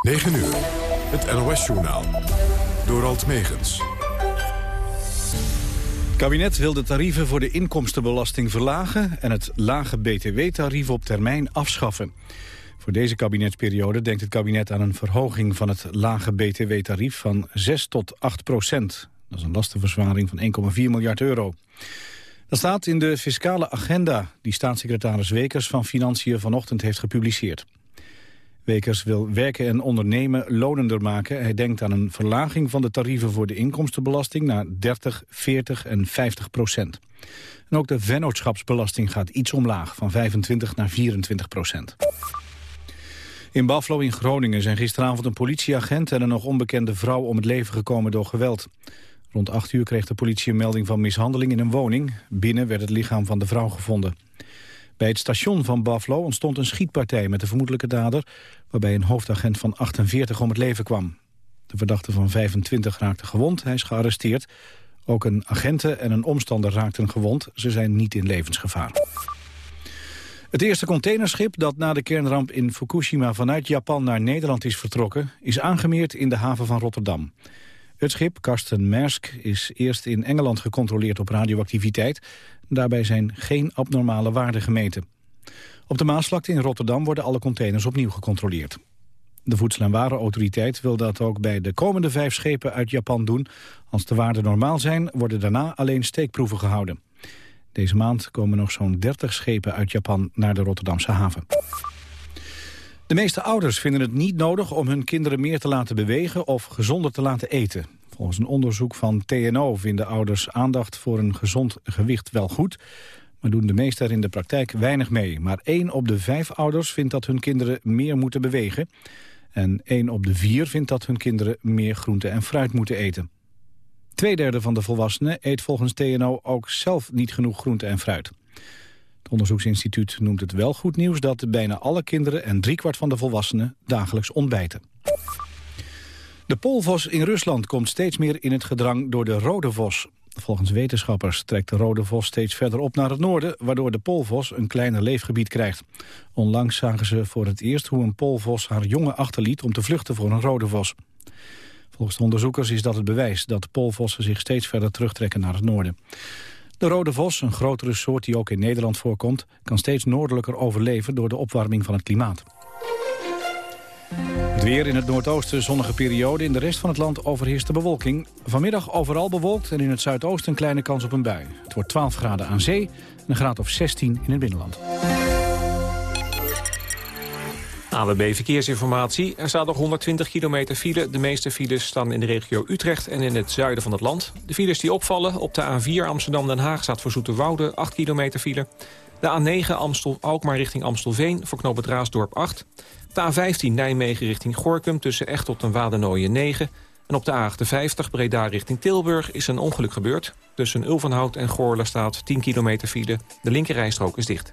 9 uur, het NOS-journaal. Door Alt Megens. Het kabinet wil de tarieven voor de inkomstenbelasting verlagen... en het lage btw-tarief op termijn afschaffen. Voor deze kabinetsperiode denkt het kabinet aan een verhoging van het lage btw-tarief van 6 tot 8 procent. Dat is een lastenverzwaring van 1,4 miljard euro. Dat staat in de fiscale agenda die staatssecretaris Wekers van Financiën vanochtend heeft gepubliceerd. Wekers wil werken en ondernemen lonender maken. Hij denkt aan een verlaging van de tarieven voor de inkomstenbelasting naar 30, 40 en 50 procent. En ook de vennootschapsbelasting gaat iets omlaag, van 25 naar 24 procent. In Buffalo in Groningen zijn gisteravond een politieagent en een nog onbekende vrouw om het leven gekomen door geweld. Rond 8 uur kreeg de politie een melding van mishandeling in een woning. Binnen werd het lichaam van de vrouw gevonden. Bij het station van Buffalo ontstond een schietpartij met de vermoedelijke dader... waarbij een hoofdagent van 48 om het leven kwam. De verdachte van 25 raakte gewond, hij is gearresteerd. Ook een agente en een omstander raakten gewond. Ze zijn niet in levensgevaar. Het eerste containerschip dat na de kernramp in Fukushima vanuit Japan naar Nederland is vertrokken, is aangemeerd in de haven van Rotterdam. Het schip, Karsten Maersk, is eerst in Engeland gecontroleerd op radioactiviteit. Daarbij zijn geen abnormale waarden gemeten. Op de Maasvlakte in Rotterdam worden alle containers opnieuw gecontroleerd. De Voedsel- en Warenautoriteit wil dat ook bij de komende vijf schepen uit Japan doen. Als de waarden normaal zijn, worden daarna alleen steekproeven gehouden. Deze maand komen nog zo'n 30 schepen uit Japan naar de Rotterdamse haven. De meeste ouders vinden het niet nodig om hun kinderen meer te laten bewegen of gezonder te laten eten. Volgens een onderzoek van TNO vinden ouders aandacht voor een gezond gewicht wel goed, maar doen de meesten er in de praktijk weinig mee. Maar één op de vijf ouders vindt dat hun kinderen meer moeten bewegen. En één op de vier vindt dat hun kinderen meer groente en fruit moeten eten. Tweederde van de volwassenen eet volgens TNO ook zelf niet genoeg groente en fruit. Onderzoeksinstituut noemt het wel goed nieuws dat bijna alle kinderen en driekwart van de volwassenen dagelijks ontbijten. De poolvos in Rusland komt steeds meer in het gedrang door de rode vos. Volgens wetenschappers trekt de rode vos steeds verder op naar het noorden... waardoor de poolvos een kleiner leefgebied krijgt. Onlangs zagen ze voor het eerst hoe een poolvos haar jongen achterliet... om te vluchten voor een rode vos. Volgens de onderzoekers is dat het bewijs dat poolvossen zich steeds verder terugtrekken naar het noorden. De rode vos, een grotere soort die ook in Nederland voorkomt... kan steeds noordelijker overleven door de opwarming van het klimaat. Het weer in het noordoosten zonnige periode. In de rest van het land overheerst de bewolking. Vanmiddag overal bewolkt en in het zuidoosten een kleine kans op een bui. Het wordt 12 graden aan zee en een graad of 16 in het binnenland. AWB Verkeersinformatie. Er staat nog 120 kilometer file. De meeste files staan in de regio Utrecht en in het zuiden van het land. De files die opvallen op de A4 Amsterdam-Den Haag staat voor Zoeterwoude 8 kilometer file. De A9 Amstel-Alkmaar richting Amstelveen voor knoop het Raasdorp 8. De A15 Nijmegen richting Gorkum tussen Echtelt en Wadenooien 9. En op de A58 Breda richting Tilburg is een ongeluk gebeurd. Tussen Ulvenhout en Goorla staat 10 kilometer file. De linkerrijstrook is dicht.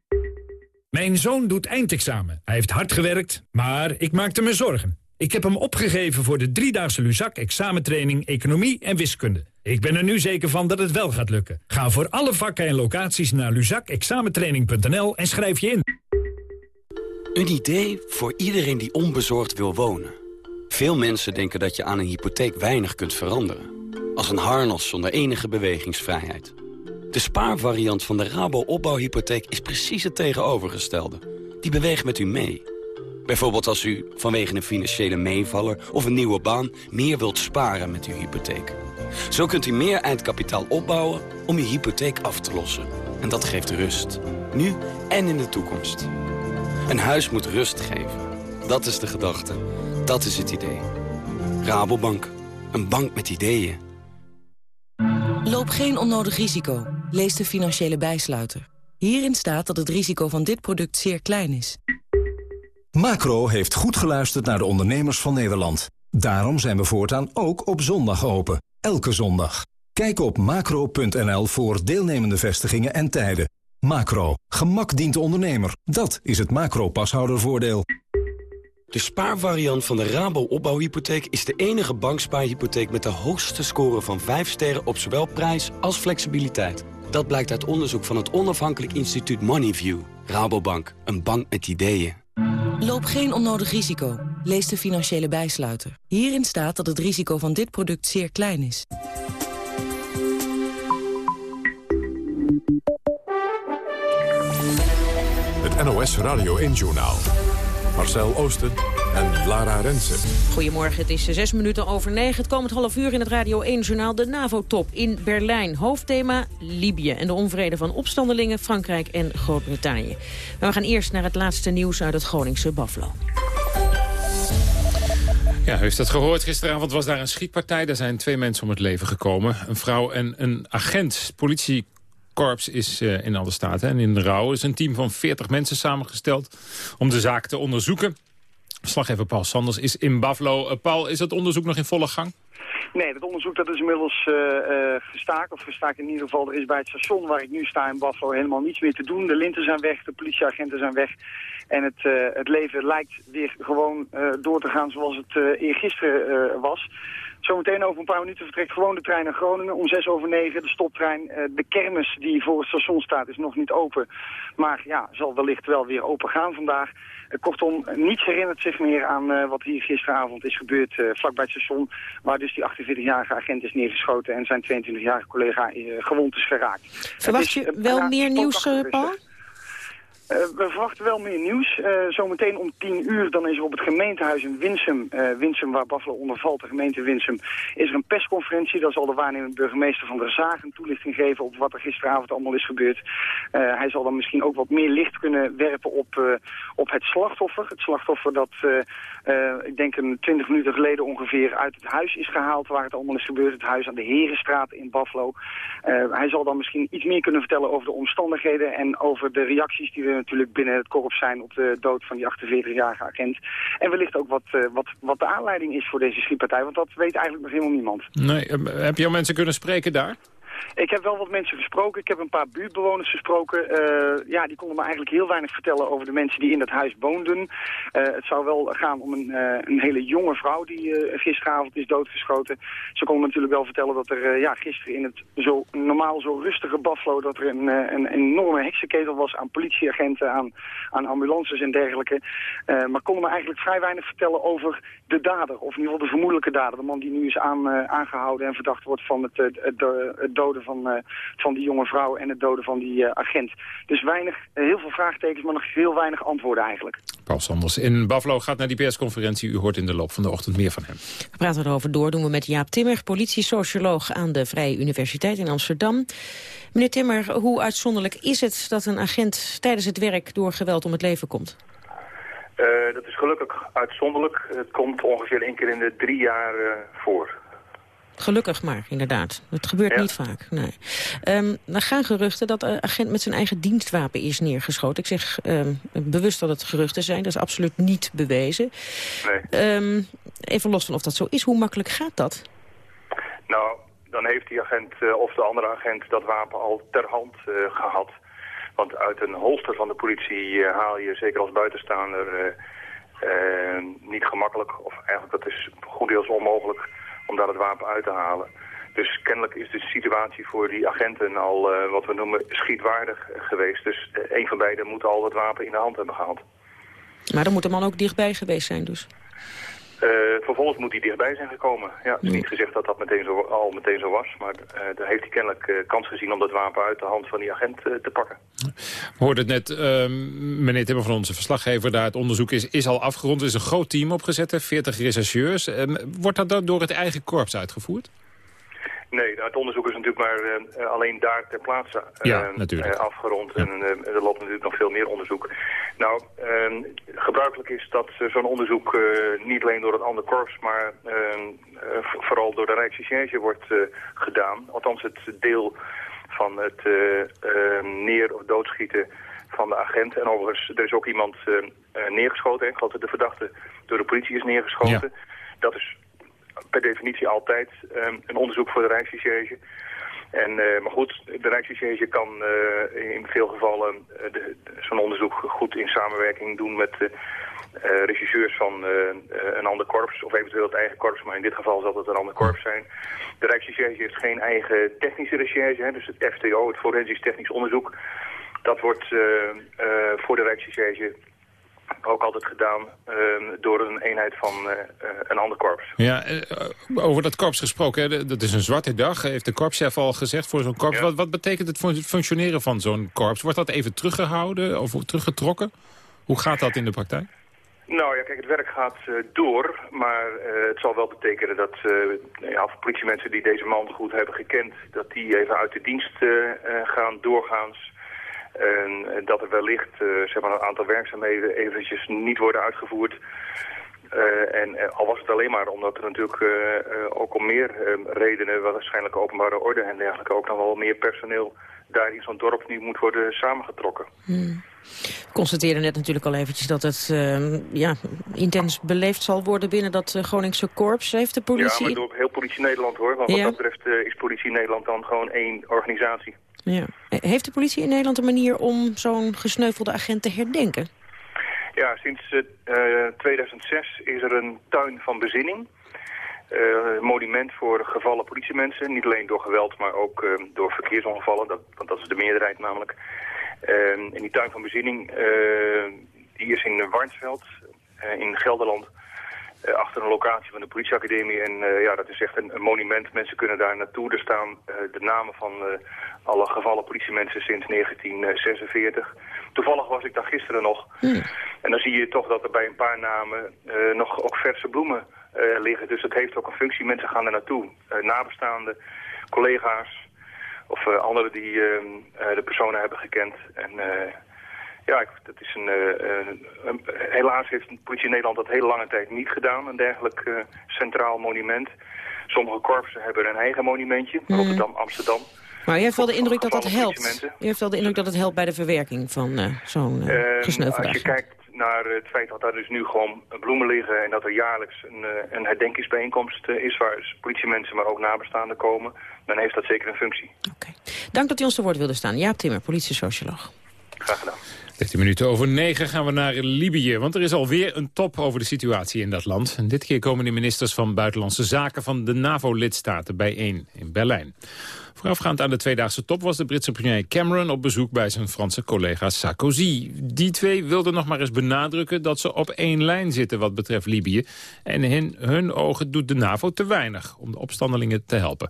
Mijn zoon doet eindexamen. Hij heeft hard gewerkt, maar ik maakte me zorgen. Ik heb hem opgegeven voor de driedaagse Luzak examentraining Economie en Wiskunde. Ik ben er nu zeker van dat het wel gaat lukken. Ga voor alle vakken en locaties naar luzakexamentraining.nl en schrijf je in. Een idee voor iedereen die onbezorgd wil wonen. Veel mensen denken dat je aan een hypotheek weinig kunt veranderen. Als een harnas zonder enige bewegingsvrijheid. De spaarvariant van de Rabo opbouwhypotheek is precies het tegenovergestelde. Die beweegt met u mee. Bijvoorbeeld als u vanwege een financiële meevaller of een nieuwe baan... meer wilt sparen met uw hypotheek. Zo kunt u meer eindkapitaal opbouwen om uw hypotheek af te lossen. En dat geeft rust. Nu en in de toekomst. Een huis moet rust geven. Dat is de gedachte. Dat is het idee. Rabobank. Een bank met ideeën. Loop geen onnodig risico. Lees de financiële bijsluiter. Hierin staat dat het risico van dit product zeer klein is. Macro heeft goed geluisterd naar de ondernemers van Nederland. Daarom zijn we voortaan ook op zondag open. Elke zondag. Kijk op macro.nl voor deelnemende vestigingen en tijden. Macro. Gemak dient de ondernemer. Dat is het macro-pashoudervoordeel. De spaarvariant van de Rabo-opbouwhypotheek is de enige bankspaarhypotheek met de hoogste score van 5 sterren op zowel prijs als flexibiliteit. Dat blijkt uit onderzoek van het onafhankelijk instituut Moneyview. Rabobank, een bank met ideeën. Loop geen onnodig risico. Lees de financiële bijsluiter. Hierin staat dat het risico van dit product zeer klein is. Het NOS Radio 1-journaal. Marcel Oosten en Lara Rensen. Goedemorgen, het is zes minuten over negen. Het komend half uur in het Radio 1-journaal de NAVO-top in Berlijn. Hoofdthema Libië en de onvrede van opstandelingen Frankrijk en Groot-Brittannië. Maar we gaan eerst naar het laatste nieuws uit het Groningse Buffalo. Ja, u heeft het gehoord. Gisteravond was daar een schietpartij. Daar zijn twee mensen om het leven gekomen. Een vrouw en een agent. Politie korps is uh, in alle staten en in rouw is een team van 40 mensen samengesteld om de zaak te onderzoeken. Slaggever Paul Sanders is in Buffalo. Uh, Paul, is het onderzoek nog in volle gang? Nee, het onderzoek dat is inmiddels uh, gestaakt, of gestaakt in ieder geval. Er is bij het station waar ik nu sta in Buffalo helemaal niets meer te doen. De linten zijn weg, de politieagenten zijn weg. En het, het leven lijkt weer gewoon door te gaan zoals het eergisteren was. Zometeen over een paar minuten vertrekt gewoon de trein naar Groningen. Om zes over negen de stoptrein. Uh, de kermis die voor het station staat is nog niet open. Maar ja, zal wellicht wel weer open gaan vandaag. Uh, kortom, niets herinnert zich meer aan uh, wat hier gisteravond is gebeurd vlakbij het station. Waar dus die 48-jarige agent is neergeschoten en zijn 22-jarige collega gewond is geraakt. Verwacht je wel meer nieuws, Paul? Uh, we verwachten wel meer nieuws. Uh, zometeen om tien uur dan is er op het gemeentehuis in Winsum, uh, Winsum waar Buffalo onder valt, de gemeente Winsum, is er een persconferentie. Daar zal de waarnemend burgemeester van der Zagen toelichting geven op wat er gisteravond allemaal is gebeurd. hij zal dan misschien ook wat meer licht kunnen werpen op, op het slachtoffer. Het slachtoffer dat, ik denk een twintig minuten geleden ongeveer, uit het huis is gehaald waar het allemaal is gebeurd. Het huis aan de Herenstraat in Buffalo. hij zal dan misschien iets meer kunnen vertellen over de omstandigheden en over de reacties die we natuurlijk binnen het korps zijn op de dood van die 48-jarige agent. En wellicht ook wat, uh, wat, wat de aanleiding is voor deze schietpartij, want dat weet eigenlijk nog helemaal niemand. Nee, heb je al mensen kunnen spreken daar? Ik heb wel wat mensen gesproken. Ik heb een paar buurtbewoners gesproken. Uh, ja, die konden me eigenlijk heel weinig vertellen over de mensen die in dat huis woonden. Uh, het zou wel gaan om een, uh, een hele jonge vrouw die gisteravond is doodgeschoten. Ze konden natuurlijk wel vertellen dat er ja, gisteren in het zo normaal zo rustige Buffalo... dat er een, een enorme heksenketel was aan politieagenten, aan, aan ambulances en dergelijke. maar konden me eigenlijk vrij weinig vertellen over de dader. Of in ieder geval de vermoedelijke dader. De man die nu is aan, aangehouden en verdacht wordt van het, het, het, het doden van, uh, van die jonge vrouw en het doden van die uh, agent. Dus weinig, uh, heel veel vraagtekens, maar nog heel weinig antwoorden eigenlijk. Paul Sanders in Buffalo gaat naar die persconferentie. U hoort in de loop van de ochtend meer van hem. We praten erover door, doen we met Jaap Timmer, politiesocioloog aan de Vrije Universiteit in Amsterdam. Meneer Timmer, hoe uitzonderlijk is het dat een agent tijdens het werk door geweld om het leven komt? Uh, dat is gelukkig uitzonderlijk. Het komt ongeveer één keer in de drie jaar uh, voor. Gelukkig maar, inderdaad. Het gebeurt niet vaak. Nee. Um, er gaan geruchten dat de agent met zijn eigen dienstwapen is neergeschoten. Ik zeg um, bewust dat het geruchten zijn. Dat is absoluut niet bewezen. Nee. Um, even los van of dat zo is, hoe makkelijk gaat dat? Nou, dan heeft die agent uh, of de andere agent dat wapen al ter hand uh, gehad. Want uit een holster van de politie uh, haal je, zeker als buitenstaander, niet gemakkelijk... of eigenlijk dat is goed deels onmogelijk om daar het wapen uit te halen. Dus kennelijk is de situatie voor die agenten al uh, wat we noemen schietwaardig geweest. Dus uh, een van beiden moet al het wapen in de hand hebben gehad. Maar dan moet de man ook dichtbij geweest zijn dus? Uh, vervolgens moet hij dichtbij zijn gekomen. Ja, het is niet gezegd dat dat meteen zo, al meteen zo was. Maar daar heeft hij kennelijk kans gezien om dat wapen uit de hand van die agent te pakken. We hoorden het net, ehm, meneer Timmer van onze verslaggever daar. Het onderzoek is, is al afgerond. Er is een groot team opgezet, 40 rechercheurs. Um, wordt dat dan door het eigen korps uitgevoerd? Nee, het onderzoek is natuurlijk maar uh, alleen daar ter plaatse ja, uh, afgerond. Ja. En er loopt natuurlijk nog veel meer onderzoek. Nou, ehm, gebruikelijk is dat zo'n onderzoek niet alleen door het andere korps, maar vooral door de Rijksrecherche wordt gedaan. Althans het deel van het neer- of doodschieten van de agent. En overigens, er is ook iemand neergeschoten. Ik geloof dat de verdachte door de politie is neergeschoten. Dat is per definitie altijd een onderzoek voor de Rijksrecherche. En, uh, maar goed, de Rijksrecherche kan uh, in veel gevallen uh, zo'n onderzoek goed in samenwerking doen met regisseurs van een ander korps. Of eventueel het eigen korps, maar in dit geval zal het een ander korps zijn. De Rijksrecherche heeft geen eigen technische recherche, hè, dus het FTO, het Forensisch Technisch Onderzoek. Dat wordt voor de Rijksrecherche ook altijd gedaan uh, door een eenheid van uh, een ander korps. Ja, uh, over dat korps gesproken, hè, dat is een zwarte dag, heeft de korpschef al gezegd voor zo'n korps. Wat, wat, betekent het voor het functioneren van zo'n korps? Wordt dat even teruggehouden of teruggetrokken? Hoe gaat dat in de praktijk? Nou ja, kijk, het werk gaat door, maar het zal wel betekenen dat ja, politiemensen die deze man goed hebben gekend, dat die even uit de dienst gaan doorgaans. En dat er wellicht uh, zeg maar een aantal werkzaamheden eventjes niet worden uitgevoerd. Uh, en uh, al was het alleen maar omdat er natuurlijk ook om meer redenen, waarschijnlijk openbare orde en dergelijke, ook nog wel meer personeel daar in zo'n dorp nu moet worden samengetrokken. Hmm. We constateerden net natuurlijk al eventjes dat het ehm, ja, intens beleefd zal worden binnen dat Groningse korps. Heeft de politie... Ja, maar door heel politie Nederland hoor. Want wat dat betreft is politie Nederland dan gewoon één organisatie. Ja. Heeft de politie in Nederland een manier om zo'n gesneuvelde agent te herdenken? Ja, sinds uh, 2006 is er een tuin van bezinning. Uh, monument voor gevallen politiemensen. Niet alleen door geweld, maar ook door verkeersongevallen. Dat, want dat is de meerderheid namelijk. en die tuin van bezinning die is in Warnsveld, in Gelderland. Uh, achter een locatie van de politieacademie. En uh, ja, dat is echt een, een, monument. Mensen kunnen daar naartoe. Er staan uh, de namen van alle gevallen politiemensen sinds 1946. Toevallig was ik daar gisteren nog. Hmm. En dan zie je toch dat er bij een paar namen nog ook verse bloemen liggen. Dus het heeft ook een functie. Mensen gaan er naartoe. nabestaanden, collega's of anderen die de personen hebben gekend. En ja, dat is een, uh, helaas heeft de politie in Nederland dat hele lange tijd niet gedaan, een dergelijk uh, centraal monument. Sommige korpsen hebben een eigen monumentje, mm. Rotterdam, Amsterdam. Maar je hebt wel de indruk dat dat helpt. Je heeft wel de indruk dat het helpt bij de verwerking van uh, zo'n uh, gesneuvelde Als je kijkt naar het feit dat daar dus nu gewoon bloemen liggen... en dat er jaarlijks een, een herdenkingsbijeenkomst is... waar politiemensen, maar ook nabestaanden komen... dan heeft dat zeker een functie. Oké. Dank dat u ons te woord wilde staan. Jaap Timmer, politiesocioloog. Graag gedaan. 13 minuten over 9 gaan we naar Libië. Want er is alweer een top over de situatie in dat land. En dit keer komen de ministers van Buitenlandse Zaken van de NAVO-lidstaten bijeen in Berlijn. Voorafgaand aan de tweedaagse top was de Britse premier Cameron op bezoek bij zijn Franse collega Sarkozy. Die twee wilden nog maar eens benadrukken dat ze op één lijn zitten wat betreft Libië. En in hun ogen doet de NAVO te weinig om de opstandelingen te helpen.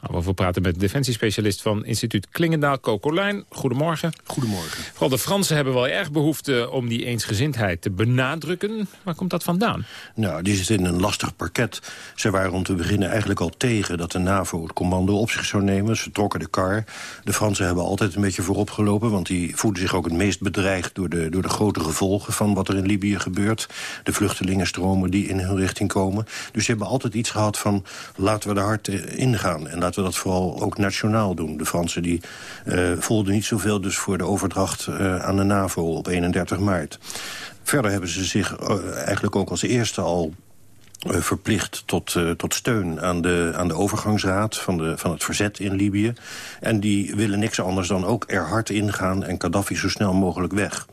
Gaan we praten met defensiespecialist van instituut Klingendaal, Kokolijn. Goedemorgen. Goedemorgen. Vooral de Fransen hebben wel erg behoefte om die eensgezindheid te benadrukken. Waar komt dat vandaan? Nou, die zit in een lastig parket. Ze waren om te beginnen eigenlijk al tegen dat de NAVO het commando op zich zou nemen. Ze trokken de kar. De Fransen hebben altijd een beetje voorop gelopen... want die voelen zich ook het meest bedreigd door de, door de grote gevolgen... van wat er in Libië gebeurt. De vluchtelingenstromen die in hun richting komen. Dus ze hebben altijd iets gehad van laten we er hard ingaan. En laten we dat vooral ook nationaal doen. De Fransen die uh, voelden niet zoveel dus voor de overdracht uh, aan de NAVO op 31 maart. Verder hebben ze zich uh, eigenlijk ook als eerste al verplicht tot, uh, tot steun aan de, aan de overgangsraad van, de, van het verzet in Libië. En die willen niks anders dan ook er hard ingaan en Gaddafi zo snel mogelijk weg.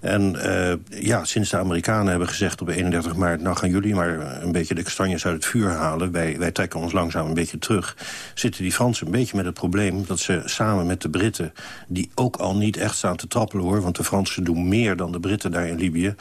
En uh, ja, sinds de Amerikanen hebben gezegd op 31 maart... nou gaan jullie maar een beetje de kastanjes uit het vuur halen... Wij, wij trekken ons langzaam een beetje terug... zitten die Fransen een beetje met het probleem... dat ze samen met de Britten, die ook al niet echt staan te trappelen... hoor, want de Fransen doen meer dan de Britten daar in Libië...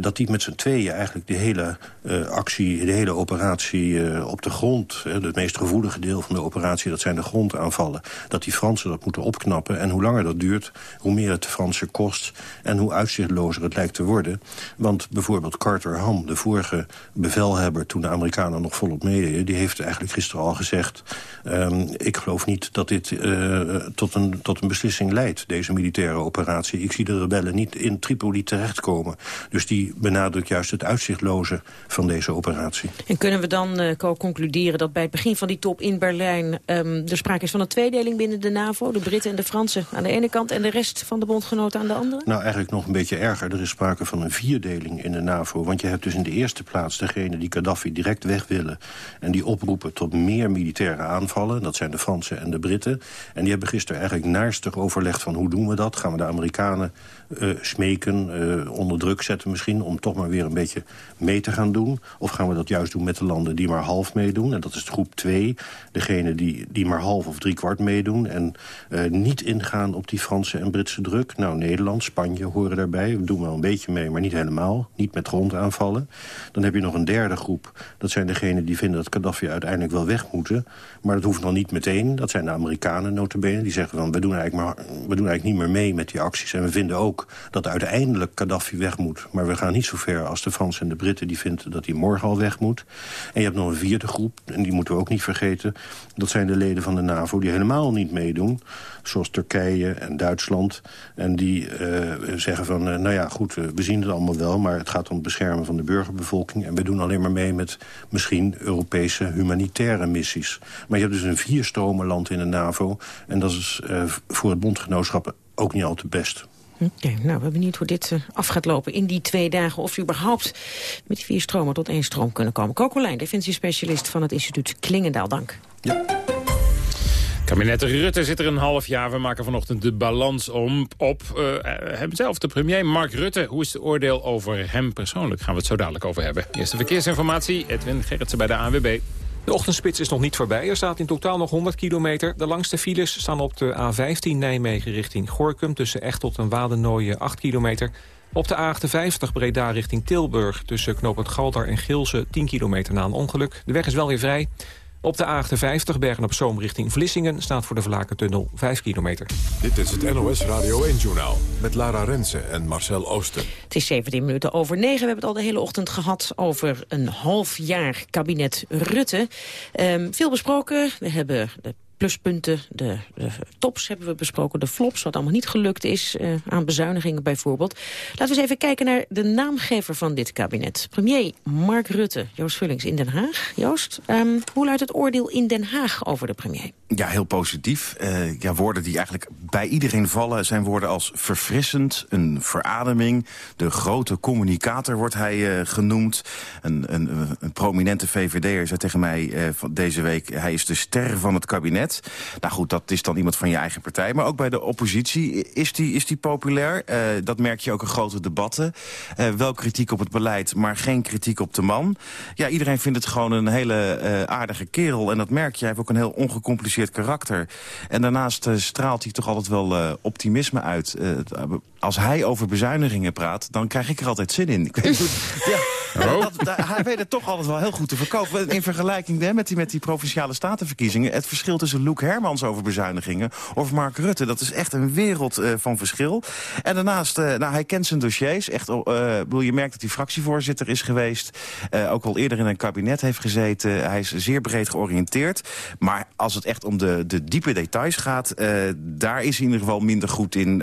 Dat die met z'n tweeën eigenlijk de hele uh, de hele operatie op de grond... het meest gevoelige deel van de operatie, dat zijn de grondaanvallen... dat die Fransen dat moeten opknappen. En hoe langer dat duurt, hoe meer het de Fransen kost... en hoe uit uitzichtlozer het lijkt te worden. Want bijvoorbeeld Carter Ham, de vorige bevelhebber... toen de Amerikanen nog volop meededen... die heeft eigenlijk gisteren al gezegd... Um, ik geloof niet dat dit uh, tot, een, tot een beslissing leidt, deze militaire operatie. Ik zie de rebellen niet in Tripoli terechtkomen. Dus die benadrukt juist het uitzichtloze van deze operatie. En kunnen we dan uh, concluderen dat bij het begin van die top in Berlijn... Um, er sprake is van een tweedeling binnen de NAVO? De Britten en de Fransen aan de ene kant en de rest van de bondgenoten aan de andere? Nou, eigenlijk nog een beetje erger. Er is sprake van een vierdeling in de NAVO. Want je hebt dus in de eerste plaats degene die Gaddafi direct weg willen... en die oproepen tot meer militaire aanvallen. Dat zijn de Fransen en de Britten. En die hebben gisteren eigenlijk naarstig overlegd van hoe doen we dat? Gaan we de Amerikanen uh, smeken, uh, onder druk zetten misschien... om toch maar weer een beetje mee te gaan doen? Of gaan we dat juist doen met de landen die maar half meedoen? En dat is groep 2, degene die, die maar half of driekwart meedoen... en uh, niet ingaan op die Franse en Britse druk. Nou, Nederland, Spanje horen daarbij. We doen wel een beetje mee, maar niet helemaal. Niet met grondaanvallen. Dan heb je nog een derde groep. Dat zijn degenen die vinden dat Gaddafi uiteindelijk wel weg moeten. Maar dat hoeft nog niet meteen. Dat zijn de Amerikanen notabene. Die zeggen van, we doen, eigenlijk maar, we doen eigenlijk niet meer mee met die acties. En we vinden ook dat uiteindelijk Gaddafi weg moet. Maar we gaan niet zo ver als de Fransen en de Britten... die vinden dat hij morgen al weg moet. En je hebt nog een vierde groep, en die moeten we ook niet vergeten. Dat zijn de leden van de NAVO die helemaal niet meedoen. Zoals Turkije en Duitsland. En die uh, zeggen van, uh, nou ja, goed, uh, we zien het allemaal wel... maar het gaat om het beschermen van de burgerbevolking... en we doen alleen maar mee met misschien Europese humanitaire missies. Maar je hebt dus een vierstromenland in de NAVO... en dat is voor het bondgenootschap ook niet al te best. Oké, okay, nou, we benieuwd hoe dit uh, af gaat lopen in die twee dagen. Of überhaupt met vier stromen tot één stroom kunnen komen. Kokolijn, defensiespecialist van het instituut Klingendaal, dank. Ja. Kabinet Rutte zit er een half jaar. We maken vanochtend de balans om, op. Uh, hemzelf, de premier Mark Rutte. Hoe is het oordeel over hem persoonlijk? Gaan we het zo dadelijk over hebben. Eerste verkeersinformatie, Edwin Gerritsen bij de ANWB. De ochtendspits is nog niet voorbij. Er staat in totaal nog 100 kilometer. De langste files staan op de A15 Nijmegen richting Gorkum... tussen Echtot en Wadennooien 8 kilometer. Op de A58 Breda richting Tilburg... tussen Knoop Galdar en Gilse 10 kilometer na een ongeluk. De weg is wel weer vrij. Op de A58 Bergen-op-Zoom richting Vlissingen... staat voor de Vlakentunnel 5 kilometer. Dit is het NOS Radio 1-journaal met Lara Rensen en Marcel Oosten. Het is 17 minuten over 9. We hebben het al de hele ochtend gehad over een half jaar kabinet Rutte. Um, veel besproken. We hebben de pluspunten, de, de, tops hebben we besproken, de flops, wat allemaal niet gelukt is, uh, aan bezuinigingen bijvoorbeeld. Laten we eens even kijken naar de naamgever van dit kabinet. Premier Mark Rutte, Joost Vullings in Den Haag. Joost, um, hoe luidt het oordeel in Den Haag over de premier? Ja, heel positief. Uh, ja, woorden die eigenlijk bij iedereen vallen zijn woorden als verfrissend, een verademing. De grote communicator wordt hij uh, genoemd. Een, een, een prominente VVD'er zei tegen mij deze week, hij is de ster van het kabinet. Nou goed, dat is dan iemand van je eigen partij. Maar ook bij de oppositie is die, is die populair. Dat merk je ook in grote debatten. Wel kritiek op het beleid, maar geen kritiek op de man. Ja, iedereen vindt het gewoon een hele aardige kerel. En dat merk je. Hij heeft ook een heel ongecompliceerd karakter. En daarnaast straalt hij toch altijd wel optimisme uit. als hij over bezuinigingen praat, dan krijg ik er altijd zin in. Ik weet ja, oh. dat, dat, hij weet het toch altijd wel heel goed te verkopen. In vergelijking hè, met, die, met die provinciale statenverkiezingen. Het verschil tussen Luc Hermans over bezuinigingen... of Mark Rutte. Dat is echt een wereld uh, van verschil. En daarnaast, uh, nou, hij kent zijn dossiers. Echt, uh, bedoel, je merkt dat hij fractievoorzitter is geweest. ook al eerder in een kabinet heeft gezeten. Hij is zeer breed georiënteerd. Maar als het echt om de, de diepe details gaat... daar is hij in ieder geval minder goed in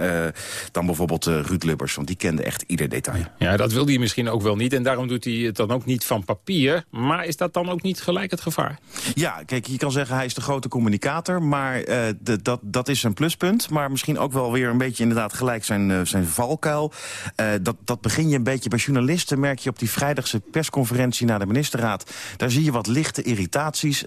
dan bijvoorbeeld Ruud Lubbers. Want die kende echt ieder detail. Ja, dat wil hij misschien ook wel niet. En daarom doet hij het dan ook niet van papier. Maar is dat dan ook niet gelijk het gevaar? Ja, kijk, je kan zeggen hij is de grote communicator. Maar uh, de, dat, dat is een pluspunt. Maar misschien ook wel weer een beetje inderdaad gelijk zijn, uh, zijn valkuil. Uh, dat, dat begin je een beetje bij journalisten. Merk je op die vrijdagse persconferentie naar de ministerraad. Daar zie je wat lichte irritaties.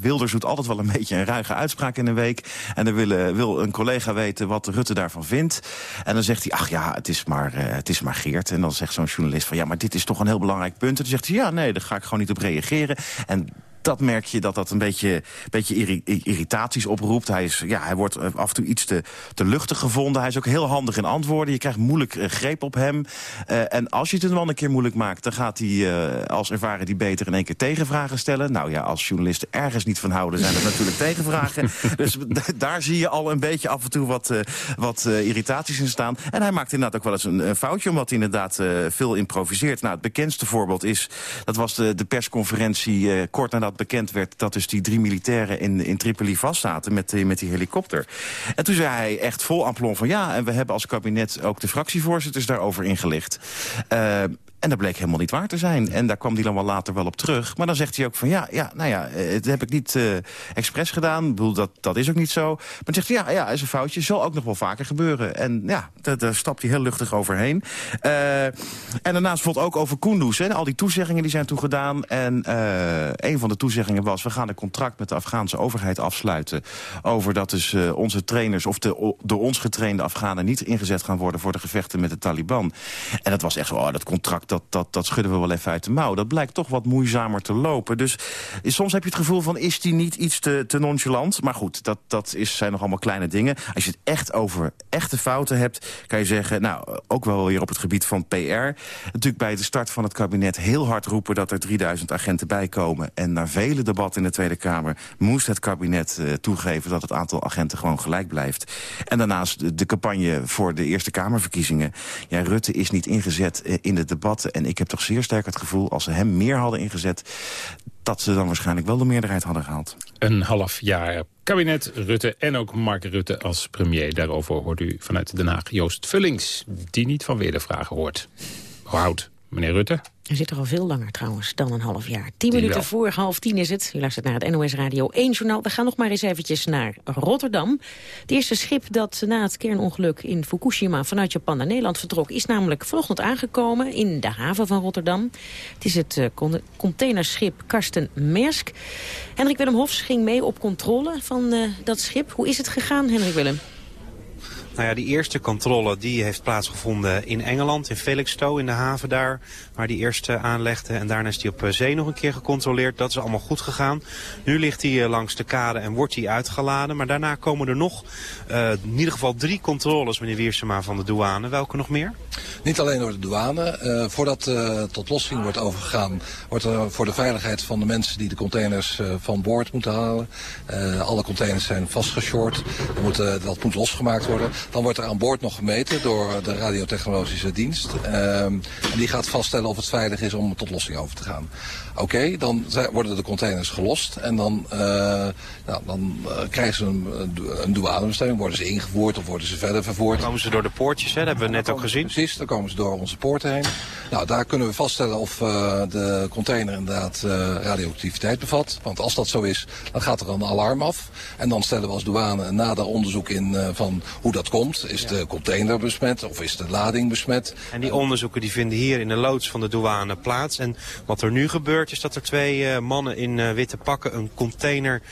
Wilders doet altijd wel een beetje een ruige uitspraak in een week. En dan wil, wil een collega weten wat Rutte daarvan vindt. En dan zegt hij, ach ja, het is maar, het is maar Geert. En dan zegt zo'n journalist van, ja, maar dit is toch een heel belangrijk punt. En dan zegt hij, ja, nee, daar ga ik gewoon niet op reageren. En dat merk je dat dat een beetje, beetje irritaties oproept. Hij, is, ja, hij wordt af en toe iets te, te luchtig gevonden. Hij is ook heel handig in antwoorden. Je krijgt moeilijk greep op hem. en als je het man een keer moeilijk maakt... dan gaat hij als ervaren die beter in één keer tegenvragen stellen. Nou ja, als journalisten ergens niet van houden... zijn dat natuurlijk tegenvragen. dus daar zie je al een beetje af en toe wat, wat irritaties in staan. En hij maakt inderdaad ook wel eens een, een foutje... omdat hij inderdaad veel improviseert. Nou, het bekendste voorbeeld is... dat was de, de persconferentie kort nadat bekend werd... dat dus die drie militairen in, in Tripoli vastzaten met, met die helikopter. En toen zei hij echt vol aplomb van... ja, en we hebben als kabinet ook de fractievoorzitters daarover ingelicht. Uh, en dat bleek helemaal niet waar te zijn. En daar kwam hij dan wel later wel op terug. Maar dan zegt hij ook van ja, ja nou ja, dat heb ik niet uh, expres gedaan. Ik bedoel, dat, dat is ook niet zo. Maar dan zegt hij ja, ja, is een foutje. Zal ook nog wel vaker gebeuren. En ja, daar, daar stapt hij heel luchtig overheen. Uh, en daarnaast bijvoorbeeld ook over Kunduz. Hè, al die toezeggingen die zijn toegedaan. En uh, een van de toezeggingen was... we gaan een contract met de Afghaanse overheid afsluiten... over dat dus onze trainers of de door ons getrainde Afghanen... niet ingezet gaan worden voor de gevechten met de Taliban. En dat was echt zo, oh, dat contract dat, dat, dat schudden we wel even uit de mouw. Dat blijkt toch wat moeizamer te lopen. Dus soms heb je het gevoel van, is die niet iets te, te nonchalant? Maar goed, dat, dat is, zijn nog allemaal kleine dingen. Als je het echt over echte fouten hebt, kan je zeggen... nou, ook wel weer op het gebied van PR. Natuurlijk bij de start van het kabinet heel hard roepen... dat er 3000 agenten bijkomen. En na vele debatten in de Tweede Kamer... moest het kabinet uh, toegeven dat het aantal agenten gewoon gelijk blijft. En daarnaast de, campagne voor de Eerste Kamerverkiezingen. Ja, Rutte is niet ingezet uh, in het debat en ik heb toch zeer sterk het gevoel, als ze hem meer hadden ingezet... dat ze dan waarschijnlijk wel de meerderheid hadden gehaald. Een half jaar kabinet Rutte en ook Mark Rutte als premier. Daarover hoort u vanuit Den Haag Joost Vullings, die niet van wedervragen hoort. Houd, meneer Rutte. Hij zit er al veel langer trouwens dan een half jaar. Tien minuten voor half tien is het. U luistert naar het NOS Radio 1 journaal. We gaan nog maar eens eventjes naar Rotterdam. Het eerste schip dat na het kernongeluk in Fukushima vanuit Japan naar Nederland vertrok... is namelijk vanochtend aangekomen in de haven van Rotterdam. Het is het uh, containerschip Karsten Mersk. Hendrik Willem Hofs ging mee op controle van uh, dat schip. Hoe is het gegaan, Hendrik Willem? Nou ja, die eerste controle die heeft plaatsgevonden in Engeland, in Felixstowe, in de haven daar, waar die eerst aanlegde. En daarna is die op zee nog een keer gecontroleerd. Dat is allemaal goed gegaan. Nu ligt hij langs de kade en wordt hij uitgeladen. Maar daarna komen er nog uh, in ieder geval drie controles, meneer Wiersema, van de douane. Welke nog meer? Niet alleen door de douane. Voordat uh, tot lossing wordt overgegaan, wordt er voor de veiligheid van de mensen die de containers van boord moeten halen. alle containers zijn vastgeshort. Moet, dat moet losgemaakt worden. Dan wordt er aan boord nog gemeten door de radiotechnologische dienst. Uh, en die gaat vaststellen of het veilig is om tot lossing over te gaan. Oké, okay, dan worden de containers gelost en dan, uh, nou, dan uh, krijgen ze een, een douanebestemming. Worden ze ingevoerd of worden ze verder vervoerd. Dan komen ze door de poortjes, hè? dat hebben we net ook gezien. Precies, dan komen ze door onze poorten heen. Nou, daar kunnen we vaststellen of uh, de container inderdaad radioactiviteit bevat. Want als dat zo is, dan gaat er een alarm af. En dan stellen we als douane een nader onderzoek in van hoe dat komt. Is de container besmet of is de lading besmet? En die onderzoeken die vinden hier in de loods van de douane plaats. En wat er nu gebeurt is dat er twee uh, mannen in uh, witte pakken een container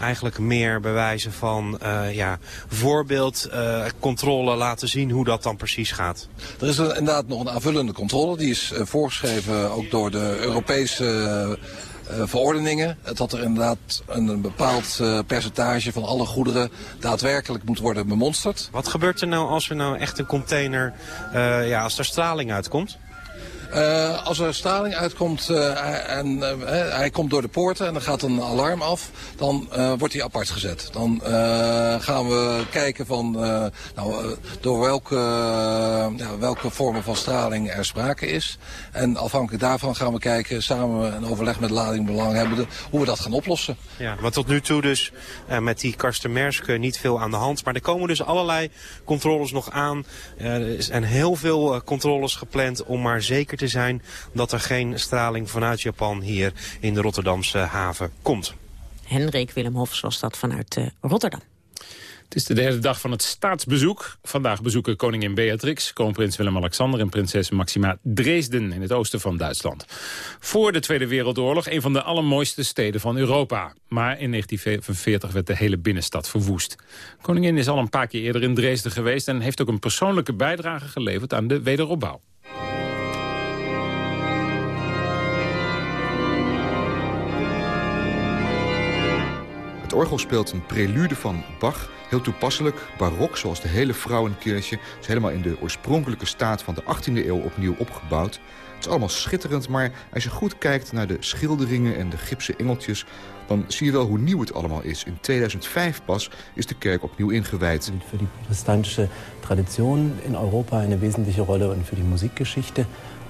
eigenlijk meer bewijzen van uh, ja, voorbeeldcontrole laten zien hoe dat dan precies gaat. Er is inderdaad nog een aanvullende controle. Die is voorgeschreven ook door de Europese uh, verordeningen. Dat er inderdaad een, een bepaald uh, percentage van alle goederen daadwerkelijk moet worden bemonsterd. Wat gebeurt er nou als er nou echt een container, uh, ja, als er straling uitkomt? Uh, als er straling uitkomt uh, en uh, hij komt door de poorten en er gaat een alarm af, dan wordt hij apart gezet. Dan gaan we kijken van nou, door welke, ja, welke vormen van straling er sprake is. En afhankelijk daarvan gaan we kijken, samen in overleg met ladingbelanghebbenden, hoe we dat gaan oplossen. Ja, maar tot nu toe dus met die Karsten Mersk niet veel aan de hand. Maar er komen dus allerlei controles nog aan. er zijn heel veel controles gepland om maar zeker te zijn dat er geen straling vanuit Japan hier in de Rotterdamse haven komt. Hendrik Willem Hofs was dat vanuit uh, Rotterdam. Het is de derde dag van het staatsbezoek. Vandaag bezoeken koningin Beatrix, kroonprins Willem-Alexander... en prinses Maxima Dresden in het oosten van Duitsland. Voor de Tweede Wereldoorlog een van de allermooiste steden van Europa. Maar in 1945 werd de hele binnenstad verwoest. Koningin is al een paar keer eerder in Dresden geweest... en heeft ook een persoonlijke bijdrage geleverd aan de wederopbouw. Orgel speelt een prelude van Bach. Heel toepasselijk, barok, zoals de hele vrouwenkerkje. Is helemaal in de oorspronkelijke staat van de 18e eeuw opnieuw opgebouwd. Het is allemaal schitterend, maar als je goed kijkt naar de schilderingen en de gipsen engeltjes... dan zie je wel hoe nieuw het allemaal is. In 2005 pas is de kerk opnieuw ingewijd. Voor die protestantische tradition in Europa een wesentliche Rolle en voor die muziekgeschichte.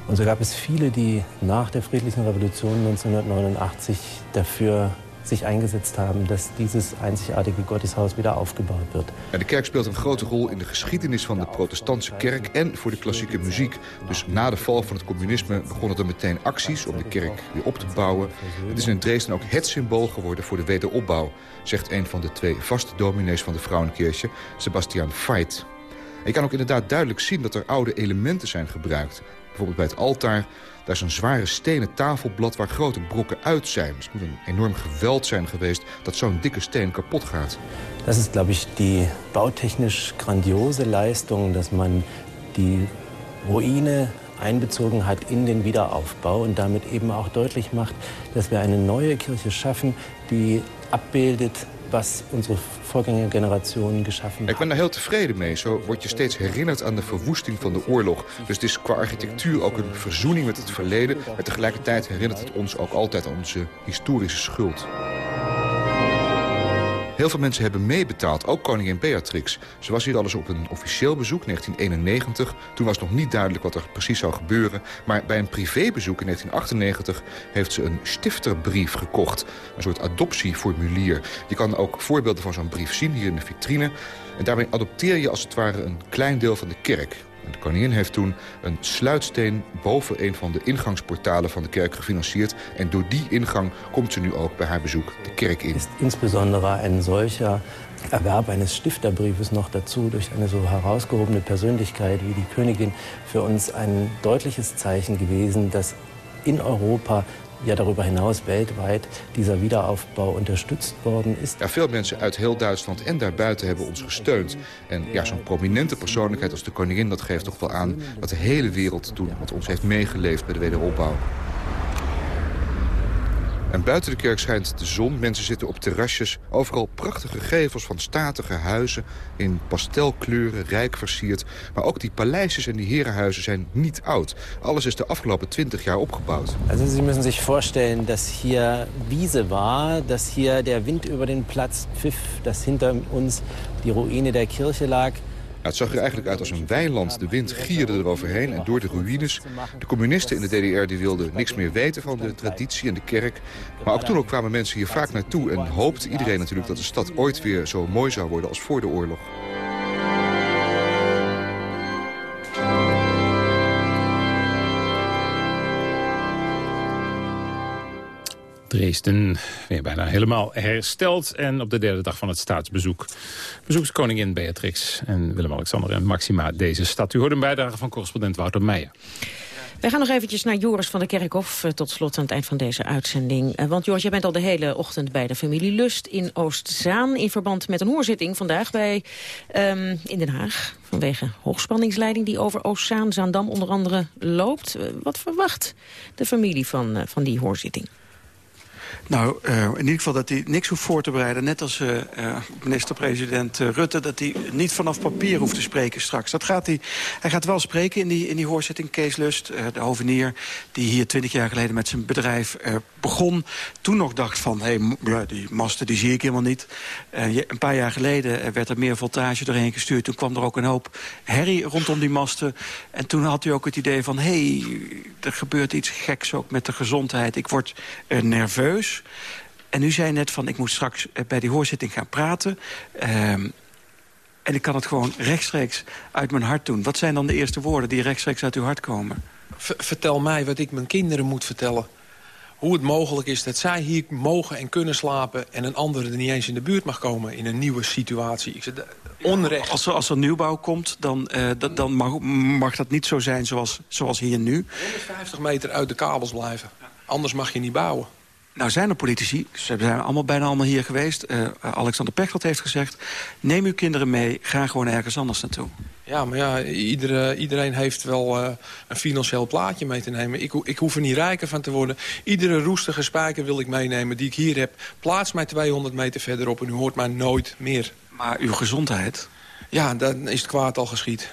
Und so gab es viele, die nach der friedlichen Revolution 1989 dafür sich eingesetzt haben, dass dieses einzigartige Gotteshaus wieder aufgebaut wird. de kerk speelt een grote rol in de geschiedenis van de protestantse kerk en voor de klassieke muziek. Dus na de val van het communisme begonnen er meteen acties om de kerk weer op te bouwen. Het is in Dresden ook het symbool geworden voor de wederopbouw, zegt een van de twee vaste dominees van de Vrouwenkerkje, Sebastian Veit. je kan ook inderdaad duidelijk zien dat er oude elementen zijn gebruikt. Bijvoorbeeld bij het altaar, daar is een zware stenen tafelblad waar grote brokken uit zijn. Dus het moet een enorm geweld zijn geweest dat zo'n dikke steen kapot gaat. Dat is, glaube ich, die bautechnisch grandiose Leistung, dass man die Ruine einbezogen hat in den Wiederaufbau und damit eben auch deutlich macht, dass wir eine neue Kirche schaffen, die abbildet was onze voorgangergenerationen geschaffen Ik ben daar heel tevreden mee. Zo word je steeds herinnerd aan de verwoesting van de oorlog. Dus het is qua architectuur ook een verzoening met het verleden. Maar tegelijkertijd herinnert het ons ook altijd aan onze historische schuld. Heel veel mensen hebben meebetaald, ook koningin Beatrix. Ze was hier al eens op een officieel bezoek, 1991. Toen was nog niet duidelijk wat er precies zou gebeuren. Maar bij een privébezoek in 1998 heeft ze een stifterbrief gekocht. Een soort adoptieformulier. Je kan ook voorbeelden van zo'n brief zien hier in de vitrine. En daarmee adopteer je als het ware een klein deel van de kerk. De koningin heeft toen een sluitsteen boven een van de ingangsportalen van de kerk gefinancierd. En door die ingang komt ze nu ook bij haar bezoek de kerk in. Is insbesondere een solcher Erwerb eines Stifterbriefes noch dazu durch eine so herausgehobene Persönlichkeit wie die Königin für uns ein deutliches Zeichen gewesen, dass in Europa ja darüber hinaus weltweit dieser Wiederaufbau unterstützt worden ist. Ja, veel mensen uit heel Duitsland en daarbuiten hebben ons gesteund. En ja, zo'n prominente persoonlijkheid als de koningin... dat geeft toch wel aan dat de hele wereld toen met ons heeft meegeleefd bij de wederopbouw. En buiten de kerk schijnt de zon. Mensen zitten op terrasjes. Overal prachtige gevels van statige huizen. In pastelkleuren, rijk versierd. Maar ook die paleisjes en die herenhuizen zijn niet oud. Alles is de afgelopen 20 jaar opgebouwd. Also Sie müssen sich vorstellen, dass hier Wiese war, dass hier der Wind über den Platz pfiff, dass hinter uns die Ruine der Kirche lag. Nou, het zag er eigenlijk uit als een weiland. De wind gierde eroverheen en door de ruïnes. De communisten in de DDR die wilden niks meer weten van de traditie en de kerk. Maar ook toen ook kwamen mensen hier vaak naartoe... en hoopte iedereen natuurlijk dat de stad ooit weer zo mooi zou worden als voor de oorlog. Dresden weer bijna helemaal hersteld. En op de derde dag van het staatsbezoek bezoekt koningin Beatrix en Willem-Alexander en Maxima deze stad. U hoort een bijdrage van correspondent Wouter Meijer. Wij gaan nog eventjes naar Joris van der Kerkhof... Eh, tot slot aan het eind van deze uitzending. Eh, want Joris, jij bent al de hele ochtend bij de familie Lust in Oostzaan... in verband met een hoorzitting vandaag bij, um, in Den Haag... vanwege hoogspanningsleiding die over Oostzaan, Zaandam onder andere loopt. Uh, wat verwacht de familie van, van die hoorzitting? Nou, uh, in ieder geval dat hij niks hoeft voor te bereiden. Net als uh, uh, minister-president Rutte, dat hij niet vanaf papier hoeft te spreken straks. Dat gaat hij, hij gaat wel spreken in die, in die hoorzitting. Kees Lust, de hovenier, die hier twintig jaar geleden met zijn bedrijf begon. Toen nog dacht van, hé, hey, die masten die zie ik helemaal niet. een paar jaar geleden werd er meer voltage doorheen gestuurd. Toen kwam er ook een hoop herrie rondom die masten. En toen had hij ook het idee van, hé, hey, er gebeurt iets geks ook met de gezondheid. Ik word nerveus. En u zei net van, ik moet straks bij die hoorzitting gaan praten. Um, en ik kan het gewoon rechtstreeks uit mijn hart doen. Wat zijn dan de eerste woorden die rechtstreeks uit uw hart komen? Vertel mij wat ik mijn kinderen moet vertellen. Hoe het mogelijk is dat zij hier mogen en kunnen slapen... en een andere er niet eens in de buurt mag komen in een nieuwe situatie. Ik zeg, onrecht. Als er, als er nieuwbouw komt, dan, uh, dan mag, mag dat niet zo zijn zoals, zoals hier nu. 150 meter uit de kabels blijven. Anders mag je niet bouwen. Nou zijn er politici, ze zijn allemaal, bijna allemaal hier geweest. Uh, Alexander Pechtold heeft gezegd... neem uw kinderen mee, ga gewoon ergens anders naartoe. Ja, maar ja, iedere, iedereen heeft wel uh, een financieel plaatje mee te nemen. Ik, ik hoef er niet rijker van te worden. Iedere roestige spijker wil ik meenemen die ik hier heb. Plaats mij 200 meter verderop en u hoort mij nooit meer. Maar uw gezondheid? Ja, dan is het kwaad al geschied.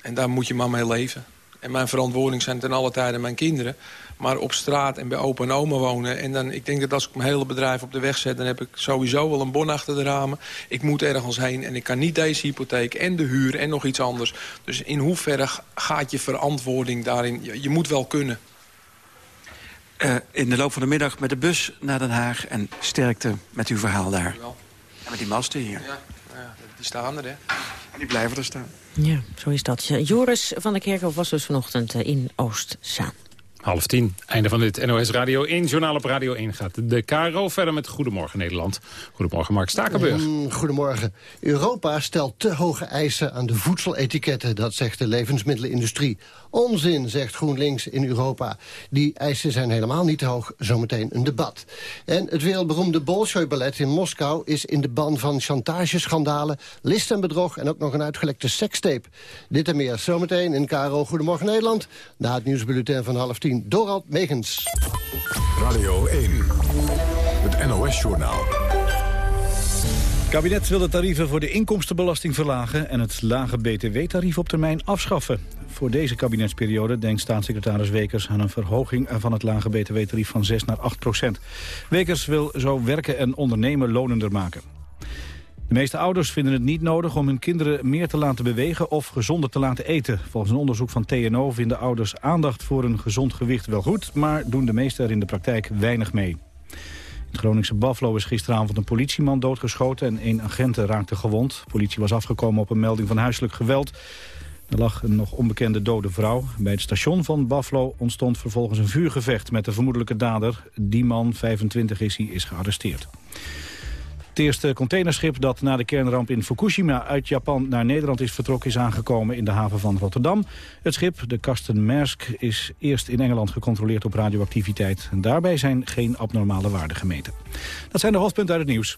En daar moet je maar mee leven. En mijn verantwoording zijn ten alle tijde mijn kinderen. Maar op straat en bij opa en oma wonen. En dan, ik denk dat als ik mijn hele bedrijf op de weg zet... dan heb ik sowieso wel een bon achter de ramen. Ik moet ergens heen en ik kan niet deze hypotheek en de huur en nog iets anders. Dus in hoeverre gaat je verantwoording daarin? Je, je moet wel kunnen. Uh, in de loop van de middag met de bus naar Den Haag. En sterkte met uw verhaal daar. En met die masten hier. Ja, ja die staan er, hè. En die blijven er staan. Ja, zo is dat. Joris van der Kerkhof was dus vanochtend eh, in Oostzaan. Half tien, einde van dit NOS Radio 1. Journaal op Radio 1 gaat de KRO verder met Goedemorgen Nederland. Goedemorgen Mark Stakenburg. Mm, goedemorgen. Europa stelt te hoge eisen aan de voedseletiketten, dat zegt de levensmiddelenindustrie. Onzin, zegt GroenLinks in Europa. Die eisen zijn helemaal niet te hoog, zometeen een debat. En het wereldberoemde Bolshoi-ballet in Moskou is in de ban van chantageschandalen, list en bedrog en ook nog een uitgelekte sekstape. Dit en meer zometeen in KRO Goedemorgen Nederland, na het nieuwsbulletin van half tien. Dorald Megens. Radio 1, het NOS-journaal. Kabinet wil de tarieven voor de inkomstenbelasting verlagen... en het lage btw-tarief op termijn afschaffen. Voor deze kabinetsperiode denkt staatssecretaris Wekers... aan een verhoging van het lage btw-tarief van 6 naar 8 procent. Wekers wil zo werken en ondernemen lonender maken. De meeste ouders vinden het niet nodig om hun kinderen meer te laten bewegen of gezonder te laten eten. Volgens een onderzoek van TNO vinden ouders aandacht voor een gezond gewicht wel goed, maar doen de meesten er in de praktijk weinig mee. Het Groningse Buffalo is gisteravond een politieman doodgeschoten en één agent raakte gewond. De politie was afgekomen op een melding van huiselijk geweld. Er lag een nog onbekende dode vrouw. Bij het station van Buffalo ontstond vervolgens een vuurgevecht met de vermoedelijke dader. Die man, 25 is hij, is gearresteerd. Het eerste containerschip dat na de kernramp in Fukushima uit Japan naar Nederland is vertrokken is aangekomen in de haven van Rotterdam. Het schip, de Karsten Maersk, is eerst in Engeland gecontroleerd op radioactiviteit. En daarbij zijn geen abnormale waarden gemeten. Dat zijn de hoofdpunten uit het nieuws.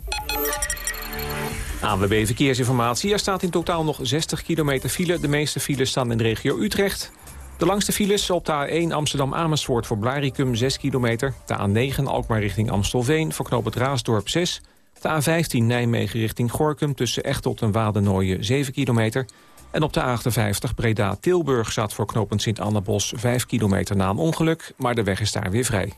ANWB Verkeersinformatie. Er staat in totaal nog 60 kilometer file. De meeste files staan in de regio Utrecht. De langste files op de A1 Amsterdam-Amersfoort voor Blaricum 6 kilometer. De A9 Alkmaar richting Amstelveen voor knoop het Raasdorp 6 de A15 Nijmegen richting Gorkum tussen Echtelt en Wadernooien 7 kilometer. En op de A58 Breda-Tilburg staat voor knooppunt Sint-Annabos 5 kilometer na een ongeluk. Maar de weg is daar weer vrij.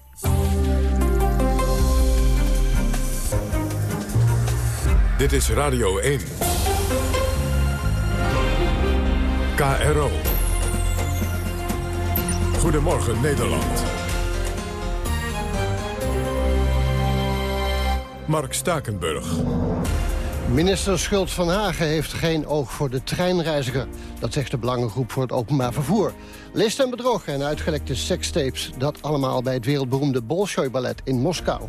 Dit is Radio 1. KRO. Goedemorgen Nederland. Mark Stakenburg. Minister Schult van Hagen heeft geen oog voor de treinreiziger. Dat zegt de Belangengroep voor het Openbaar Vervoer. List en bedrog en uitgelekte sekstapes. Dat allemaal bij het wereldberoemde Bolshoi-ballet in Moskou.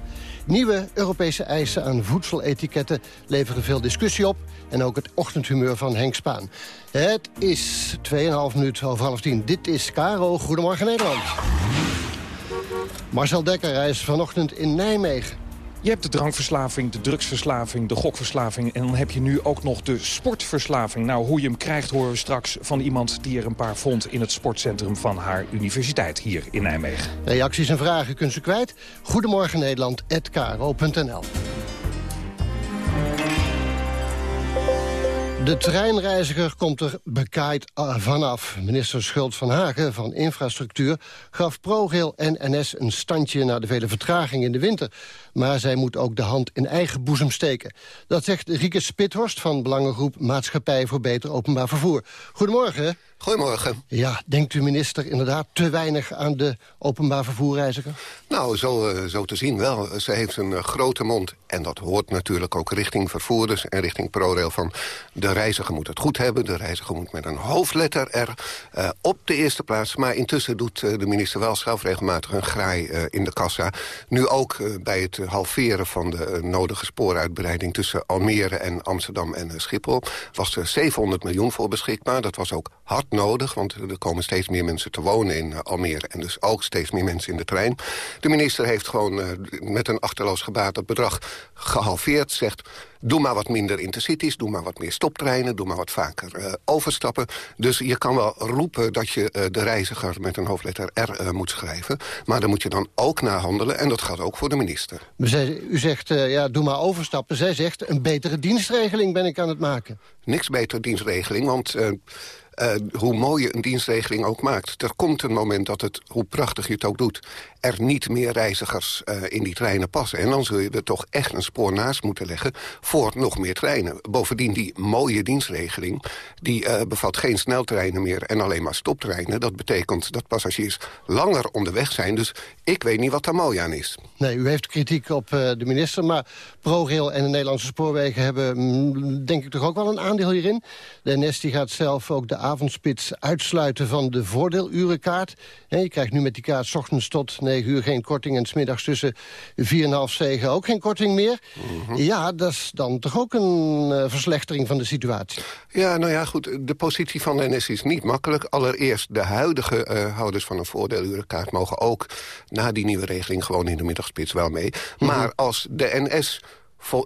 Nieuwe Europese eisen aan voedseletiketten leveren veel discussie op. En ook het ochtendhumeur van Henk Spaan. Het is 2,5 minuten over half tien. Dit is Caro. Goedemorgen Nederland. Marcel Dekker reist vanochtend in Nijmegen. Je hebt de drankverslaving, de drugsverslaving, de gokverslaving... en dan heb je nu ook nog de sportverslaving. Nou, hoe je hem krijgt horen we straks van iemand die er een paar vond... in het sportcentrum van haar universiteit hier in Nijmegen. Reacties en vragen kunt ze kwijt. Goedemorgen Nederland@kro.nl. De treinreiziger komt er bekaaid vanaf. Minister Schult van Hagen van Infrastructuur gaf ProRail en NS een standje... na de vele vertragingen in de winter. Maar zij moet ook de hand in eigen boezem steken. Dat zegt Rieke Spithorst van Belangengroep Maatschappij voor Beter Openbaar Vervoer. Goedemorgen. Goedemorgen. Ja, denkt u minister inderdaad te weinig aan de openbaar vervoerreiziger? Nou, zo, eh, zo te zien wel. Ze heeft een eh, grote mond. En dat hoort natuurlijk ook richting vervoerders en richting ProRail van... de reiziger moet het goed hebben. De reiziger moet met een hoofdletter er uh, op de eerste plaats. Maar intussen doet de minister wel zelf regelmatig een graai uh, in de kassa. Nu ook uh, bij het halveren van de nodige spooruitbreiding... tussen Almere en Amsterdam en Schiphol... was er 700 miljoen voor beschikbaar. Dat was ook hard nodig, want er komen steeds meer mensen te wonen in Almere... en dus ook steeds meer mensen in de trein. De minister heeft gewoon met een achterloos gebaat dat bedrag gehalveerd. Zegt, Doe maar wat minder intercities, doe maar wat meer stoptreinen... doe maar wat vaker uh, overstappen. Dus je kan wel roepen dat je uh, de reiziger met een hoofdletter R uh, moet schrijven. Maar dan moet je dan ook naar handelen en dat gaat ook voor de minister. U zegt, ja, doe maar overstappen. Zij zegt, een betere dienstregeling ben ik aan het maken. Niks betere dienstregeling, want... Uh, hoe mooi je een dienstregeling ook maakt. Er komt een moment dat het, hoe prachtig je het ook doet... er niet meer reizigers uh, in die treinen passen. En dan zul je er toch echt een spoor naast moeten leggen... voor nog meer treinen. Bovendien, die mooie dienstregeling... die uh, bevat geen sneltreinen meer en alleen maar stoptreinen. Dat betekent dat passagiers langer onderweg zijn. Dus ik weet niet wat daar mooi aan is. Nee, u heeft kritiek op de minister... maar ProRail en de Nederlandse spoorwegen hebben... Mm, denk ik toch ook wel een aandeel hierin. De NS die gaat zelf ook de avondspits uitsluiten van de voordeelurenkaart. je krijgt nu met die kaart s ochtends tot 9 uur geen korting... en smiddags tussen 4 en half 7 ook geen korting meer. Mhm. Ja, dat is dan toch ook een uh, verslechtering van de situatie. Ja, nou ja, goed. De positie van de NS is niet makkelijk. Allereerst, de huidige uh, houders van een voordeelurenkaart... mogen ook na die nieuwe regeling gewoon in de middagspits wel mee. Mhm. Maar als de NS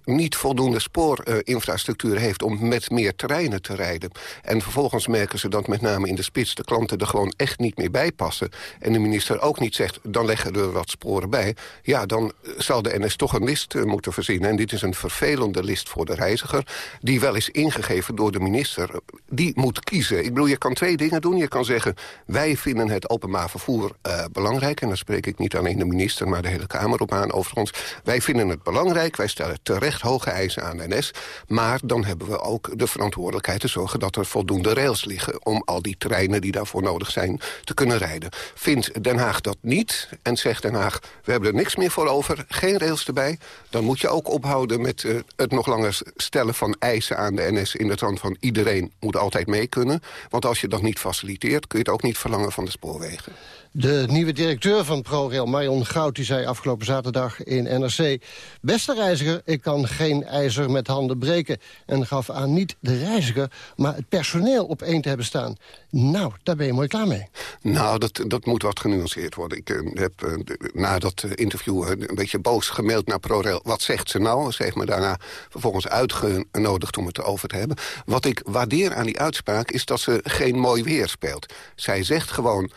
niet voldoende spoorinfrastructuur heeft... om met meer treinen te rijden. En vervolgens merken ze dat met name in de spits... de klanten er gewoon echt niet meer bij passen. En de minister ook niet zegt, dan leggen er wat sporen bij. Ja, dan zal de NS toch een list uh, moeten voorzien. En dit is een vervelende list voor de reiziger... die wel is ingegeven door de minister. Die moet kiezen. Ik bedoel, je kan twee dingen doen. Je kan zeggen, wij vinden het openbaar vervoer uh, belangrijk. En dan spreek ik niet alleen de minister, maar de hele Kamer op aan overigens. Wij vinden het belangrijk, wij stellen terecht hoge eisen aan NS. Maar dan hebben we ook de verantwoordelijkheid te zorgen... dat er voldoende rails liggen om al die treinen die daarvoor nodig zijn te kunnen rijden. Vindt Den Haag dat niet en zegt Den Haag... we hebben er niks meer voor over, geen rails erbij... dan moet je ook ophouden met uh, het nog langer stellen van eisen aan de NS... in de trant van iedereen moet altijd mee kunnen. Want als je dat niet faciliteert, kun je het ook niet verlangen van de spoorwegen. De nieuwe directeur van ProRail, Marion Goud, die zei afgelopen zaterdag in NRC... Beste reiziger, ik kan geen ijzer met handen breken. En gaf aan niet de reiziger, maar het personeel op één te hebben staan. Nou, daar ben je mooi klaar mee. Nou, dat, dat moet wat genuanceerd worden. Ik uh, heb uh, na dat uh, interview een beetje boos gemaild naar ProRail. Wat zegt ze nou? Ze heeft me daarna vervolgens uitgenodigd om het erover te hebben. Wat ik waardeer aan die uitspraak is dat ze geen mooi weer speelt. Zij zegt gewoon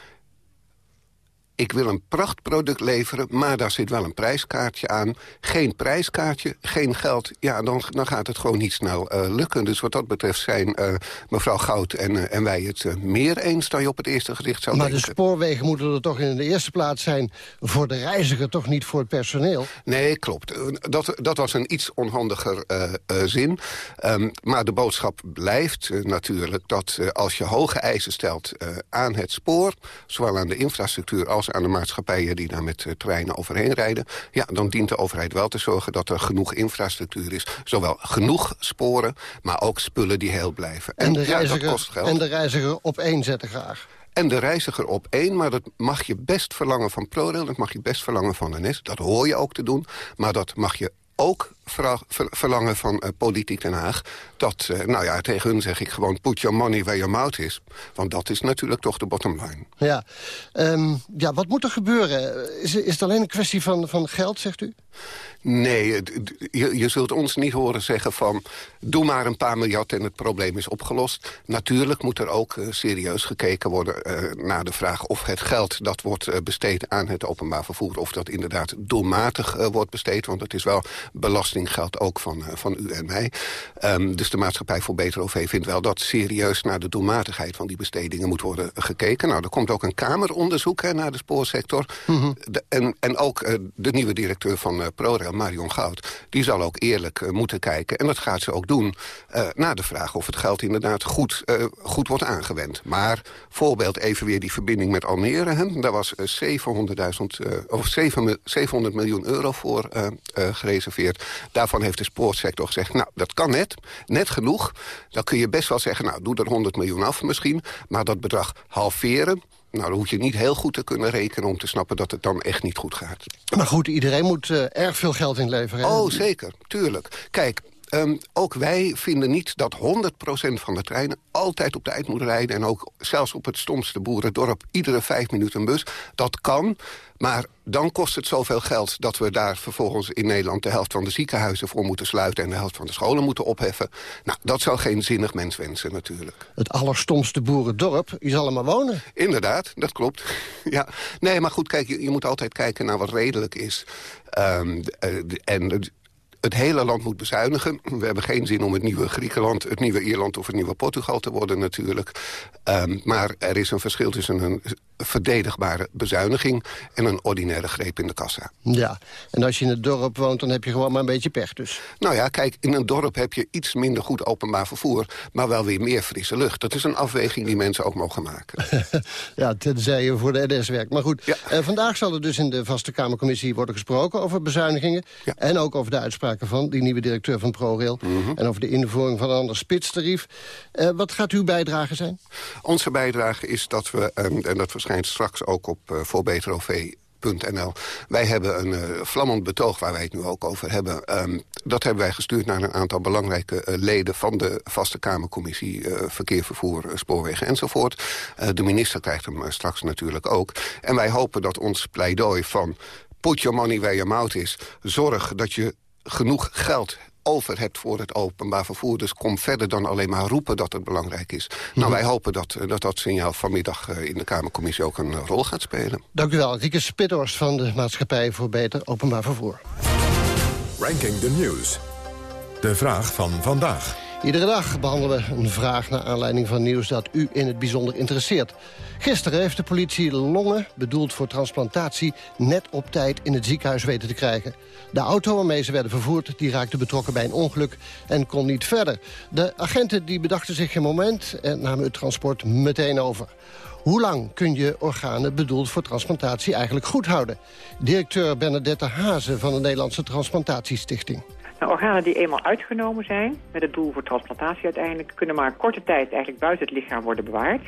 ik wil een prachtproduct leveren, maar daar zit wel een prijskaartje aan. Geen prijskaartje, geen geld, ja, dan, dan gaat het gewoon niet snel uh, lukken. Dus wat dat betreft zijn uh, mevrouw Goud en, uh, en wij het meer eens... dan je op het eerste gezicht zou maar denken. Maar de spoorwegen moeten er toch in de eerste plaats zijn... voor de reiziger, toch niet voor het personeel? Nee, klopt. Dat, dat was een iets onhandiger zin. Um, maar de boodschap blijft natuurlijk dat als je hoge eisen stelt aan het spoor... zowel aan de infrastructuur als aan de maatschappijen die daar met uh, treinen overheen rijden... ja, dan dient de overheid wel te zorgen dat er genoeg infrastructuur is. Zowel genoeg sporen, maar ook spullen die heel blijven. En, de, reiziger, ja, dat kost geld. en de reiziger op één zetten graag. En de reiziger op één, maar dat mag je best verlangen van ProRail... dat mag je best verlangen van NS, dat hoor je ook te doen... maar dat mag je ook verlangen van uh, politiek Den Haag... dat, uh, nou ja, tegen hun zeg ik gewoon... put your money where your mouth is. Want dat is natuurlijk toch de bottom line. Ja, um, ja wat moet er gebeuren? Is, is het alleen een kwestie van, van geld, zegt u? Nee, je, je zult ons niet horen zeggen van... doe maar een paar miljard en het probleem is opgelost. Natuurlijk moet er ook uh, serieus gekeken worden naar de vraag... of het geld dat wordt besteed aan het openbaar vervoer... of dat inderdaad doelmatig wordt besteed. Want het is wel belastinggeld ook van, van u en mij. Um, dus de Maatschappij voor Beter OV vindt wel dat serieus... naar de doelmatigheid van die bestedingen moet worden gekeken. Nou, er komt ook een kameronderzoek hè, naar de spoorsector. Mm -hmm. de, en, en ook de nieuwe directeur van uh, ProRail, Marion Goud... die zal ook eerlijk uh, moeten kijken. En dat gaat ze ook doen naar de vraag of het geld inderdaad goed, goed wordt aangewend. Maar voorbeeld even weer die verbinding met Almere. Hè. Daar was 700, of 7, 700 miljoen euro voor gereserveerd. Daarvan heeft de spoorsector gezegd... nou, dat kan net, net genoeg. Dan kun je best wel zeggen, nou, doe er 100 miljoen af misschien. Maar dat bedrag halveren... Nou, dan hoef je niet heel goed te kunnen rekenen om te snappen dat het dan echt niet goed gaat. Maar goed, iedereen moet uh, erg veel geld inleveren. Oh, zeker, tuurlijk. Kijk, Ehm, ook wij vinden niet dat 100% van de treinen altijd op tijd moeten rijden... en ook zelfs op het stomste boerendorp iedere vijf minuten een bus. Dat kan, maar dan kost het zoveel geld dat we daar vervolgens in Nederland... de helft van de ziekenhuizen voor moeten sluiten... en de helft van de scholen moeten opheffen. Nou, dat zou geen zinnig mens wensen natuurlijk. Het allerstomste boerendorp, je zal er maar wonen. Inderdaad, dat klopt. ja. Nee, maar goed, kijk, je, je moet altijd kijken naar wat redelijk is. Um, en het hele land moet bezuinigen. We hebben geen zin om het nieuwe Griekenland, het nieuwe Ierland of het nieuwe Portugal te worden natuurlijk. Um, maar er is een verschil tussen een verdedigbare bezuiniging en een ordinaire greep in de kassa. Ja, en als je in het dorp woont, dan heb je gewoon maar een beetje pech dus. Nou ja, kijk, in een dorp heb je iets minder goed openbaar vervoer... maar wel weer meer frisse lucht. Dat is een afweging die mensen ook mogen maken. ja, tenzij je voor de NS werkt. Maar goed, ja. uh, vandaag zal er dus in de Vaste Kamercommissie worden gesproken... over bezuinigingen ja. en ook over de uitspraken van die nieuwe directeur van ProRail... Mm -hmm. en over de invoering van een ander spitstarief. Uh, wat gaat uw bijdrage zijn? Onze bijdrage is dat we, um, en dat verschijnt straks ook op uh, voorbeterov.nl. Wij hebben een uh, vlammend betoog waar wij het nu ook over hebben. Um, dat hebben wij gestuurd naar een aantal belangrijke uh, leden... van de Vaste Kamercommissie Verkeer, Vervoer, Spoorwegen enzovoort. de minister krijgt hem straks natuurlijk ook. En wij hopen dat ons pleidooi van... put your money where your mouth is. Zorg dat je genoeg geld over hebt voor het openbaar vervoer. Dus kom verder dan alleen maar roepen dat het belangrijk is. Mm. Nou, wij hopen dat dat, dat signaal vanmiddag uh, in de Kamercommissie ook een uh, rol gaat spelen. Dank u wel. Rieke Spittors van de Maatschappij voor Beter Openbaar Vervoer. Ranking the News. De vraag van vandaag. Iedere dag behandelen we een vraag naar aanleiding van nieuws dat u in het bijzonder interesseert. Gisteren heeft de politie longen, bedoeld voor transplantatie, net op tijd in het ziekenhuis weten te krijgen. De auto waarmee ze werden vervoerd, die raakte betrokken bij een ongeluk en kon niet verder. De agenten die bedachten zich geen moment en namen het transport meteen over. Hoe lang kun je organen bedoeld voor transplantatie eigenlijk goed houden? Directeur Bernadette Hazen van de Nederlandse Transplantatiestichting. Nou, organen die eenmaal uitgenomen zijn, met het doel voor transplantatie uiteindelijk... kunnen maar korte tijd eigenlijk buiten het lichaam worden bewaard.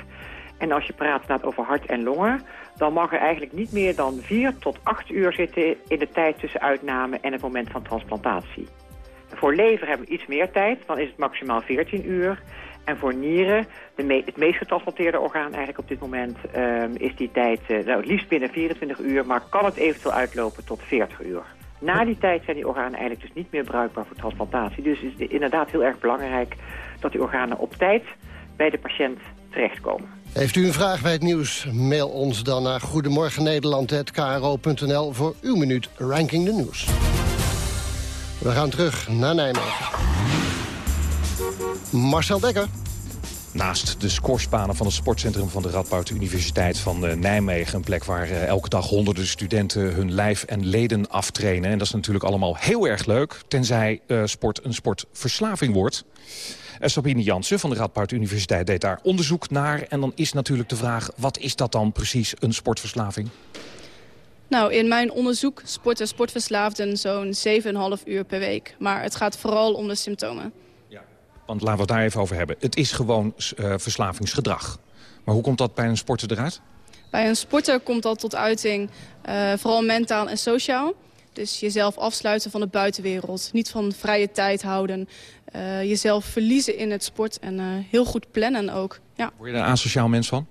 En als je praat over hart en longen... dan mag er eigenlijk niet meer dan 4 tot 8 uur zitten... in de tijd tussen uitname en het moment van transplantatie. Voor lever hebben we iets meer tijd, dan is het maximaal 14 uur. En voor nieren, de het meest getransplanteerde orgaan eigenlijk op dit moment... Um, is die tijd uh, nou, het liefst binnen 24 uur... maar kan het eventueel uitlopen tot 40 uur. Na die tijd zijn die organen eigenlijk dus niet meer bruikbaar voor transplantatie. Dus het is inderdaad heel erg belangrijk dat die organen op tijd bij de patiënt terechtkomen. Heeft u een vraag bij het nieuws? Mail ons dan naar goedemorgennederland.kro.nl voor uw minuut Ranking de Nieuws. We gaan terug naar Nijmegen. Marcel Dekker. Naast de scorespanen van het sportcentrum van de Radboud Universiteit van uh, Nijmegen. Een plek waar uh, elke dag honderden studenten hun lijf en leden aftrainen. En dat is natuurlijk allemaal heel erg leuk. Tenzij uh, sport een sportverslaving wordt. Sabine Jansen van de Radboud Universiteit deed daar onderzoek naar. En dan is natuurlijk de vraag, wat is dat dan precies een sportverslaving? Nou, in mijn onderzoek sporten sportverslaafden zo'n 7,5 uur per week. Maar het gaat vooral om de symptomen. Want laten we het daar even over hebben. Het is gewoon uh, verslavingsgedrag. Maar hoe komt dat bij een sporter eruit? Bij een sporter komt dat tot uiting uh, vooral mentaal en sociaal. Dus jezelf afsluiten van de buitenwereld. Niet van vrije tijd houden. Uh, jezelf verliezen in het sport en heel goed plannen ook. Ja. Word je er een asociaal mens van?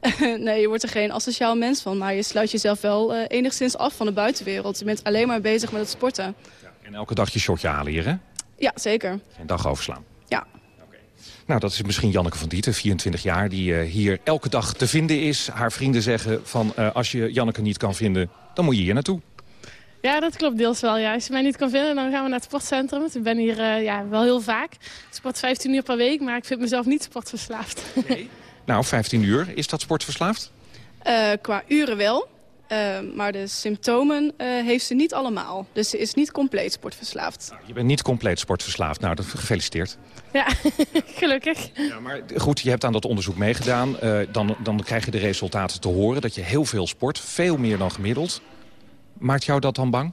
nee, je wordt er geen asociaal mens van. Maar je sluit jezelf wel enigszins af van de buitenwereld. Je bent alleen maar bezig met het sporten. Ja, en elke dag je shotje halen hier, hè? Ja, zeker. Geen dag overslaan. Ja. Nou, dat is misschien Janneke van Dieten, 24 jaar, die uh, hier elke dag te vinden is. Haar vrienden zeggen van uh, als je Janneke niet kan vinden, dan moet je hier naartoe. Ja, dat klopt deels wel. Ja. Als je mij niet kan vinden, dan gaan we naar het sportcentrum. Ik ben hier uh, ja, wel heel vaak. Ik sport 15 uur per week, maar ik vind mezelf niet sportverslaafd. Nee? nou, 15 uur, is dat sportverslaafd? qua uren wel. Uh, maar de symptomen uh, heeft ze niet allemaal. Dus ze is niet compleet sportverslaafd. Nou, je bent niet compleet sportverslaafd. Nou, dat gefeliciteerd. Ja, gelukkig. Ja, maar goed, je hebt aan dat onderzoek meegedaan. Uh, dan, dan krijg je de resultaten te horen dat je heel veel sport. Veel meer dan gemiddeld. Maakt jou dat dan bang?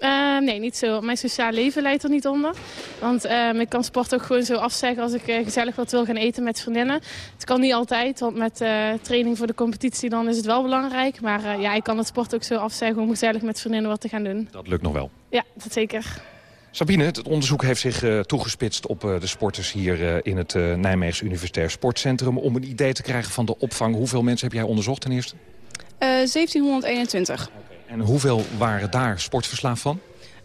Uh, nee, niet zo. Mijn sociaal leven leidt er niet onder. Want uh, ik kan sport ook gewoon zo afzeggen als ik uh, gezellig wat wil gaan eten met vriendinnen. Het kan niet altijd, want met training voor de competitie dan is het wel belangrijk. Maar ja, ik kan het sport ook zo afzeggen om gezellig met vriendinnen wat te gaan doen. Dat lukt nog wel? Ja, dat zeker. Sabine, het onderzoek heeft zich uh, toegespitst op uh, de sporters hier uh, in het Nijmeegse Universitair Sportcentrum. Om een idee te krijgen van de opvang. Hoeveel mensen heb jij onderzocht ten eerste? 1721. En hoeveel waren daar sportverslaafd van?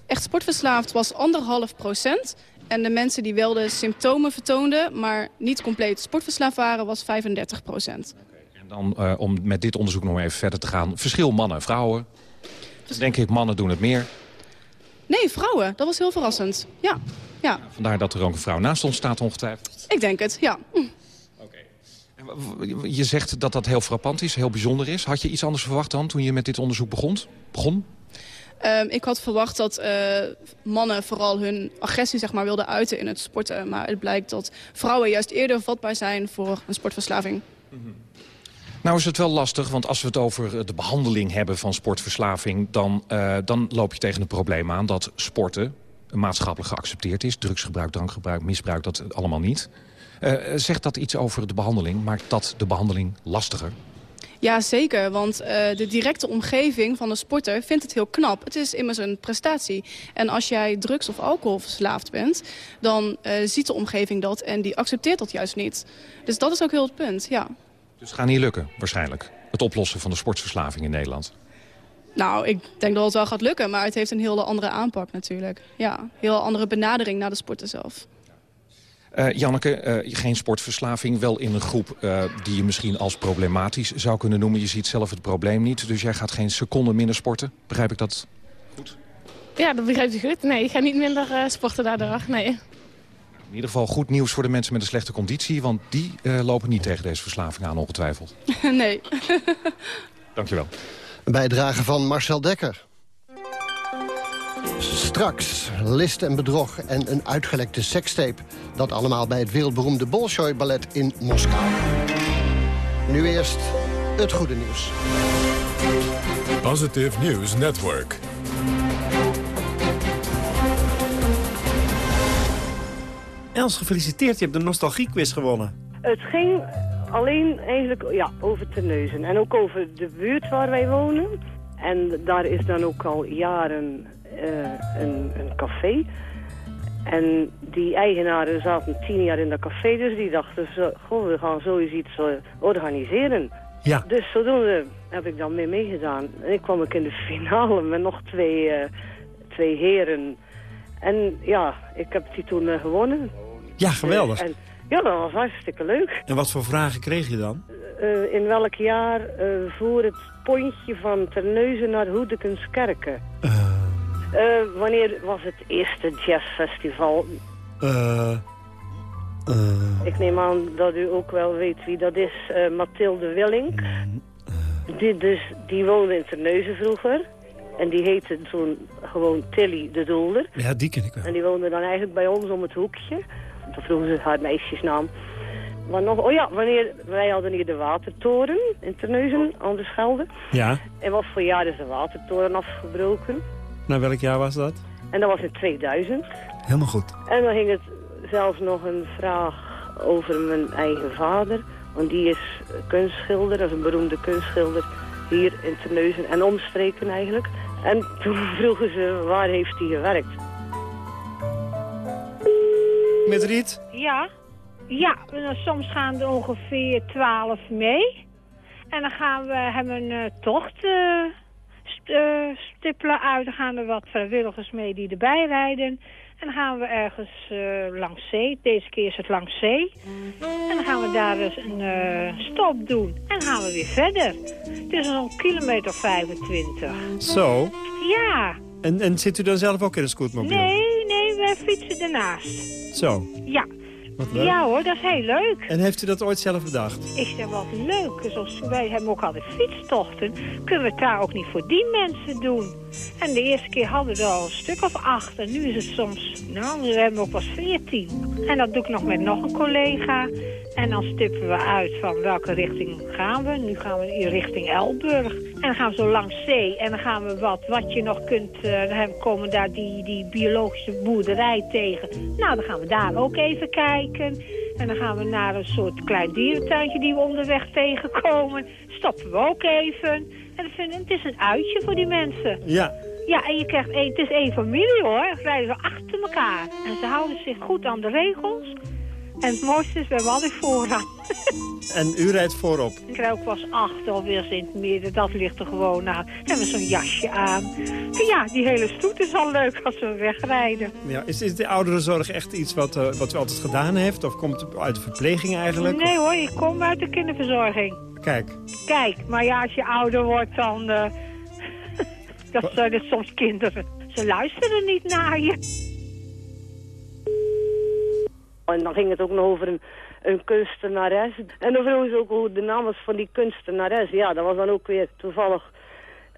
Echt sportverslaafd was anderhalf procent. En de mensen die wel de symptomen vertoonden, maar niet compleet sportverslaafd waren, was 35 procent. Okay. En dan om met dit onderzoek nog even verder te gaan. Verschil mannen en vrouwen. Dus denk ik, mannen doen het meer. Nee, vrouwen. Dat was heel verrassend. Ja. ja. Vandaar dat er ook een vrouw naast ons staat ongetwijfeld. Ik denk het, ja. Hm. Je zegt dat dat heel frappant is, heel bijzonder is. Had je iets anders verwacht dan toen je met dit onderzoek begon? begon? Um, ik had verwacht dat uh, mannen vooral hun agressie zeg maar, wilden uiten in het sporten. Maar het blijkt dat vrouwen juist eerder vatbaar zijn voor een sportverslaving. Mm -hmm. Nou is het wel lastig, want als we het over de behandeling hebben van sportverslaving... dan, uh, dan loop je tegen het probleem aan dat sporten maatschappelijk geaccepteerd is. Drugsgebruik, drankgebruik, misbruik, dat allemaal niet. Uh, zegt dat iets over de behandeling? Maakt dat de behandeling lastiger? Ja, zeker. Want uh, de directe omgeving van de sporter vindt het heel knap. Het is immers een prestatie. En als jij drugs- of alcoholverslaafd bent... dan uh, ziet de omgeving dat en die accepteert dat juist niet. Dus dat is ook heel het punt, ja. Dus het gaat niet lukken, waarschijnlijk. Het oplossen van de sportverslaving in Nederland. Nou, ik denk dat het wel gaat lukken, maar het heeft een hele andere aanpak natuurlijk. Ja, een heel andere benadering naar de sporten zelf. Uh, Janneke, uh, geen sportverslaving, wel in een groep uh, die je misschien als problematisch zou kunnen noemen. Je ziet zelf het probleem niet, dus jij gaat geen seconde minder sporten. Begrijp ik dat goed? Ja, dat begrijp je goed. Nee, ik ga niet minder sporten daardoor, nee. In ieder geval goed nieuws voor de mensen met een slechte conditie... want die uh, lopen niet tegen deze verslaving aan, ongetwijfeld. nee. Dankjewel. Een bijdrage van Marcel Dekker. Straks list en bedrog en een uitgelekte sekstape. Dat allemaal bij het wereldberoemde Bolshoi Ballet in Moskou. Nu eerst het goede nieuws. Positive News Network. Els, gefeliciteerd. Je hebt de nostalgiequiz gewonnen. Het ging alleen eigenlijk ja, over Terneuzen. En ook over de buurt waar wij wonen. En daar is dan ook al jaren een, een café. En die eigenaren zaten tien jaar in dat café, dus die dachten, zo, goh, we gaan zoiets iets uh, organiseren. Ja. Dus zodoende heb ik dan mee meegedaan. En ik kwam ik in de finale met nog twee, uh, twee heren. En ja, ik heb die toen gewonnen. Ja, geweldig. En, ja, dat was hartstikke leuk. En wat voor vragen kreeg je dan? Uh, in welk jaar voer het pontje van Terneuzen naar Hoedekenskerken? Uh. wanneer was het eerste jazzfestival? Ik neem aan dat u ook wel weet wie dat is. Mathilde Willink. Die, dus, die woonde in Terneuzen vroeger. En die heette toen gewoon Tilly de Doelder. Ja, die ken ik wel. En die woonde dan eigenlijk bij ons om het hoekje. Toen vroegen ze haar meisjesnaam. Maar nog, oh ja, wanneer, wij hadden hier de watertoren in Terneuzen aan de Schelde. Ja. En wat voor jaar is de watertoren afgebroken? Nou, welk jaar was dat? En dat was in 2000. Helemaal goed. En dan ging het zelfs nog een vraag over mijn eigen vader. Want die is kunstschilder, dat is een beroemde kunstschilder hier in Terneuzen en omstreken eigenlijk. En toen vroegen ze, waar heeft hij gewerkt? Met Riet? Ja. Ja, soms gaan er ongeveer twaalf mee. En dan gaan we hebben een uh, tocht uh, stippelen uit. Dan gaan er wat vrijwilligers mee die erbij rijden. En dan gaan we ergens langs zee. Deze keer is het langs zee. En dan gaan we daar dus een stop doen. En dan gaan we weer verder. Het is zo'n kilometer 25. Zo? Ja. En, en zit u dan zelf ook in een scootmobiel? Nee, nee, wij fietsen ernaast. Zo? Ja. Wat leuk. Ja hoor, dat is heel leuk. En heeft u dat ooit zelf bedacht? Ik zeg, wat leuk. Zoals wij hebben ook altijd fietstochten. Kunnen we het daar ook niet voor die mensen doen? En de eerste keer hadden we er al een stuk of acht. En nu is het soms, nou, we hebben ook pas veertien. En dat doe ik nog met nog een collega. En dan stippen we uit van welke richting gaan we. Nu gaan we in richting Elburg. En dan gaan we zo langs zee. En dan gaan we wat, wat je nog kunt... Uh, dan komen daar die, die biologische boerderij tegen. Nou, dan gaan we daar ook even kijken. En dan gaan we naar een soort klein dierentuintje die we onderweg tegenkomen. Stoppen we ook even. En het is een uitje voor die mensen. Ja. Ja, en je krijgt één, het is één familie hoor. Ze rijden zo achter elkaar. En ze houden zich goed aan de regels. En het mooiste is, we hebben altijd voorrang. En u rijdt voorop? Ik krijg ook eens achter of weer in het midden. Dat ligt er gewoon aan. Dan hebben we zo'n jasje aan. En ja, die hele stoet is al leuk als we wegrijden. Ja, is, is de ouderenzorg echt iets wat, eh, wat u altijd gedaan heeft? Of komt het uit de verpleging eigenlijk? Nee hoor, ik kom uit de kinderverzorging. Kijk, Kijk, maar ja, als je ouder wordt, dan... eh, dat zijn er soms kinderen. Ze luisteren niet naar je. En dan ging het ook nog over een, een kunstenares. En dan vroeg ze ook hoe de naam was van die kunstenares. Ja, dat was dan ook weer toevallig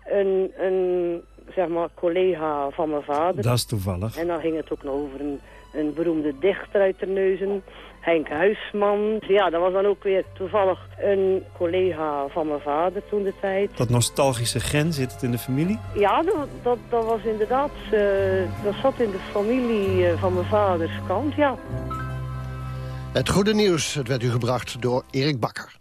een, een zeg maar, collega van mijn vader. dat is toevallig. En dan ging het ook nog over een, een beroemde dichter uit Terneuzen. Henk Huisman. Ja, dat was dan ook weer toevallig een collega van mijn vader toen de tijd. Dat nostalgische gen, zit het in de familie? Ja, dat, dat, dat was inderdaad, eh, dat zat in de familie eh, van mijn vaders kant, ja. Het goede nieuws, het werd u gebracht door Erik Bakker.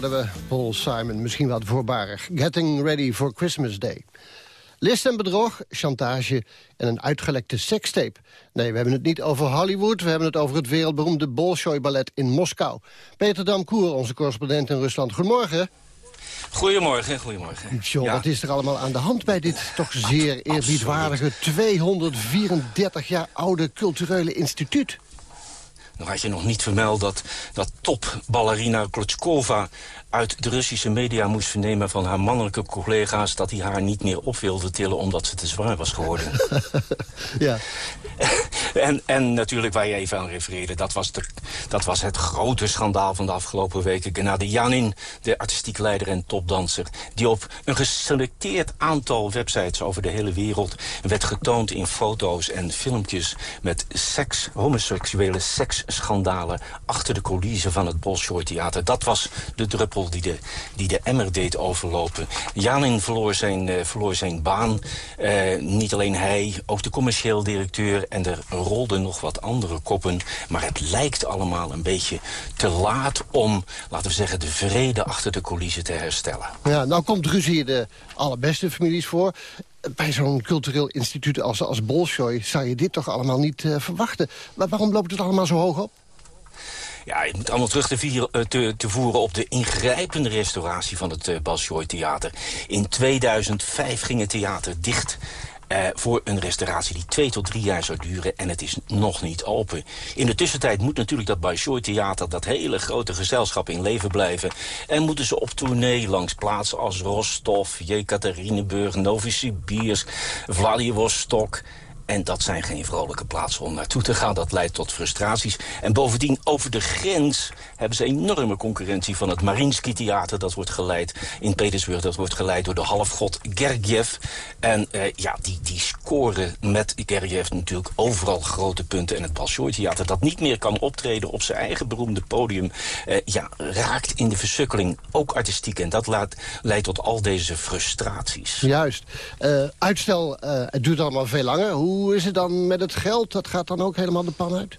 Hoorden we Paul Simon, misschien wat voorbarig. Getting Ready for Christmas Day. List en bedrog, chantage en een uitgelekte sekstape. Nee, we hebben het niet over Hollywood, we hebben het over het wereldberoemde Bolshoi-ballet in Moskou. Peter Damkoer, onze correspondent in Rusland. Goedemorgen. Goedemorgen, goedemorgen. John, wat is er allemaal aan de hand bij dit toch zeer eerbiedwaardige... 234 jaar oude culturele instituut? Nog had je nog niet vermeld dat, dat topballerina Klotskova uit de Russische media moest vernemen van haar mannelijke collega's... dat hij haar niet meer op wilde tillen omdat ze te zwaar was geworden. ja. en, en natuurlijk waar je even aan refereerde... Dat was, de, dat was het grote schandaal van de afgelopen weken. Gennady Janin, de artistiek leider en topdanser... die op een geselecteerd aantal websites over de hele wereld... werd getoond in foto's en filmpjes met seks, homoseksuele seksschandalen... achter de coulissen van het Bolshoi Theater. Dat was de druppel die de, die de emmer deed overlopen. Janin verloor zijn, uh, verloor zijn baan. Uh, niet alleen hij, ook de commercieel directeur. En er rolden nog wat andere koppen. Maar het lijkt allemaal een beetje te laat om, laten we zeggen... de vrede achter de coulissen te herstellen. Ja, nou komt ruzie de allerbeste families voor bij zo'n cultureel instituut als, als Bolshoi zou je dit toch allemaal niet uh, verwachten. Maar waarom loopt het allemaal zo hoog op? Ja, je moet allemaal terug te, vieren, te, voeren op de ingrijpende restauratie van het uh, Bolshoi Theater. In 2005 ging het theater dicht. Uh, voor een restauratie die twee tot drie jaar zou duren en het is nog niet open. In de tussentijd moet natuurlijk dat Bolshoi Theater, dat hele grote gezelschap in leven blijven. En moeten ze op tournee langs plaatsen als Rostov, Jekaterinburg, Novosibirsk, Vladivostok... En dat zijn geen vrolijke plaatsen om naartoe te gaan. Dat leidt tot frustraties. En bovendien, over de grens hebben ze enorme concurrentie van het Marinsky Theater. Dat wordt geleid in Petersburg. Dat wordt geleid door de halfgod Gergiev. En uh, ja, die, die scoren met Gergiev natuurlijk overal grote punten. En het Bolshoi Theater, dat niet meer kan optreden op zijn eigen beroemde podium... Uh, ja, raakt in de versukkeling, ook artistiek. En dat laat, leidt tot al deze frustraties. Juist. Uh, uitstel, het duurt allemaal veel langer. Hoe hoe is het dan met het geld? Dat gaat dan ook helemaal de pan uit?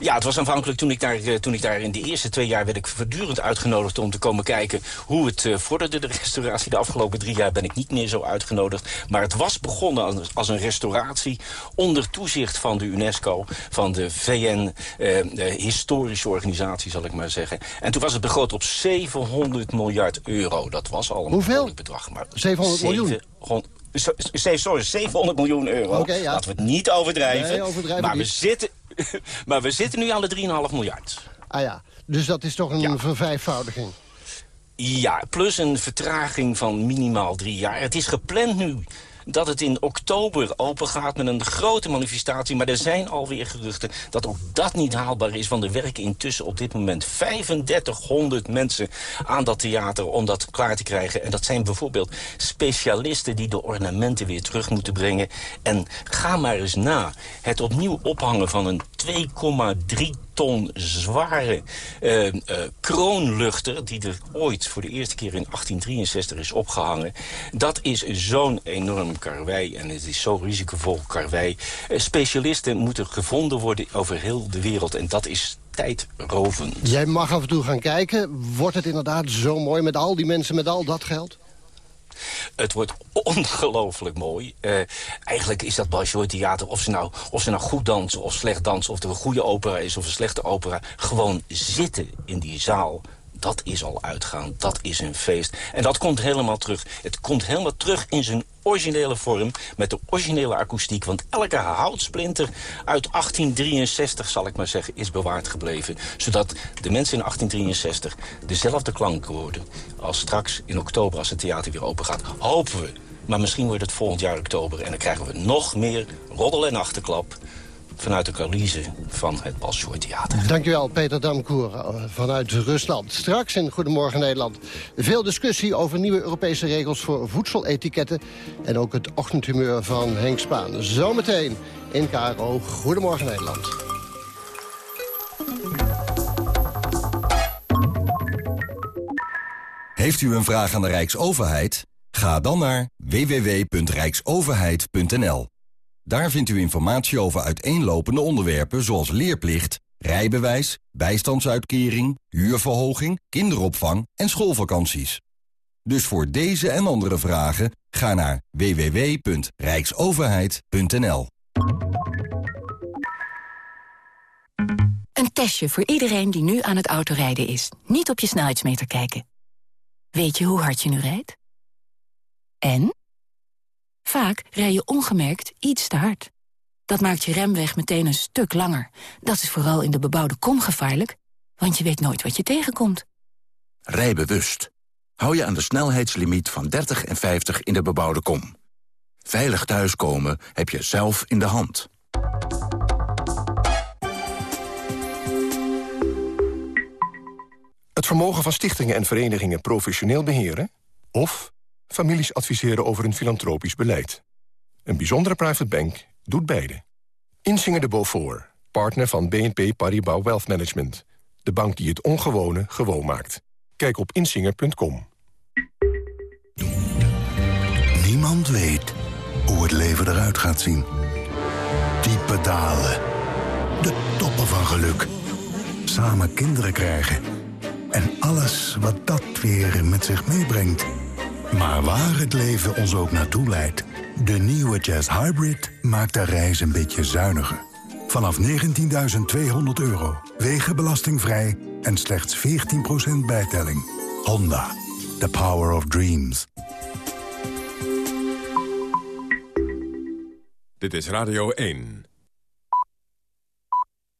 Ja, het was aanvankelijk toen ik, daar, eh, toen ik daar in de eerste twee jaar... werd ik voortdurend uitgenodigd om te komen kijken hoe het uh, vorderde. De restauratie de afgelopen drie jaar ben ik niet meer zo uitgenodigd. Maar het was begonnen als, als een restauratie onder toezicht van de UNESCO... van de VN, eh, organisatie zal ik maar zeggen. En toen was het begroot op 700 miljard euro. Dat was al een Hoeveel? bedrag. Maar 700 miljoen? Sorry, 700 miljoen euro. Okay, ja. Laten we het niet overdrijven. Nee, overdrijven maar, we zitten, maar we zitten nu aan de 3,5 miljard. Ah ja, dus dat is toch een Ja. vervijfvoudiging. Ja, plus een vertraging van minimaal drie jaar. Het is gepland nu dat het in oktober open gaat met een grote manifestatie. Maar er zijn alweer geruchten dat ook dat niet haalbaar is. Want er werken intussen op dit moment 3500 mensen aan dat theater om dat klaar te krijgen. En dat zijn bijvoorbeeld specialisten die de ornamenten weer terug moeten brengen. En ga maar eens na. Het opnieuw ophangen van een 2,3 ton zware eh, eh, kroonluchter... die er ooit voor de eerste keer in 1863 is opgehangen. Dat is zo'n enorm karwei en het is zo risicovol karwei. Eh, specialisten moeten gevonden worden over heel de wereld en dat is tijdrovend. Jij mag af en toe gaan kijken. Wordt het inderdaad zo mooi met al die mensen, met al dat geld? Het wordt ongelooflijk mooi. Eh, eigenlijk is dat Bolshoi Theater, of ze, nou, of ze nou goed dansen of slecht dansen... of er een goede opera is of een slechte opera... gewoon zitten in die zaal, dat is al uitgaan. Dat is een feest. En dat komt helemaal terug. Het komt helemaal terug in zijn originele vorm... met de originele akoestiek. Want elke houtsplinter uit 1863, zal ik maar zeggen, is bewaard gebleven. Zodat de mensen in 1863 dezelfde klank hoorden... als straks in oktober, als het theater weer open gaat. Hopen we. Maar misschien wordt het volgend jaar oktober... en dan krijgen we nog meer roddel en achterklap vanuit de coulissen van het Bolshoi Theater. Dankjewel, Peter Damkoer eh, vanuit Rusland. Straks in Goedemorgen Nederland. Veel discussie over nieuwe Europese regels voor voedseletiketten... en ook het ochtendhumeur van Henk Spaan. Zometeen in KRO Goedemorgen Nederland. Heeft u een vraag aan de Rijksoverheid? Ga dan naar www.rijksoverheid.nl. Daar vindt u informatie over uiteenlopende onderwerpen zoals leerplicht, rijbewijs, bijstandsuitkering, huurverhoging, kinderopvang en schoolvakanties. Dus voor deze en andere vragen ga naar www.rijksoverheid.nl. Een testje voor iedereen die nu aan het autorijden is. Niet op je snelheidsmeter kijken. Weet je hoe hard je nu rijdt? En? Vaak rij je ongemerkt iets te hard. Dat maakt je remweg meteen een stuk langer. Dat is vooral in de bebouwde kom gevaarlijk, want je weet nooit wat je tegenkomt. Rij bewust. Hou je aan de snelheidslimiet van 30 en 50 in de bebouwde kom. Veilig thuiskomen heb je zelf in de hand. Het vermogen van stichtingen en verenigingen professioneel beheren... of families adviseren over een filantropisch beleid. Een bijzondere private bank doet beide. Insinger de Beaufort, partner van BNP Paribas Wealth Management. De bank die het ongewone gewoon maakt. Kijk op insinger.com. Niemand weet hoe het leven eruit gaat zien. Diepe dalen. De toppen van geluk. Samen kinderen krijgen. En alles wat dat weer met zich meebrengt. Maar waar het leven ons ook naartoe leidt... de nieuwe Jazz Hybrid maakt de reis een beetje zuiniger. Vanaf 19.200 euro, wegenbelastingvrij en slechts 14% bijtelling. Honda, the power of dreams. Dit is Radio 1.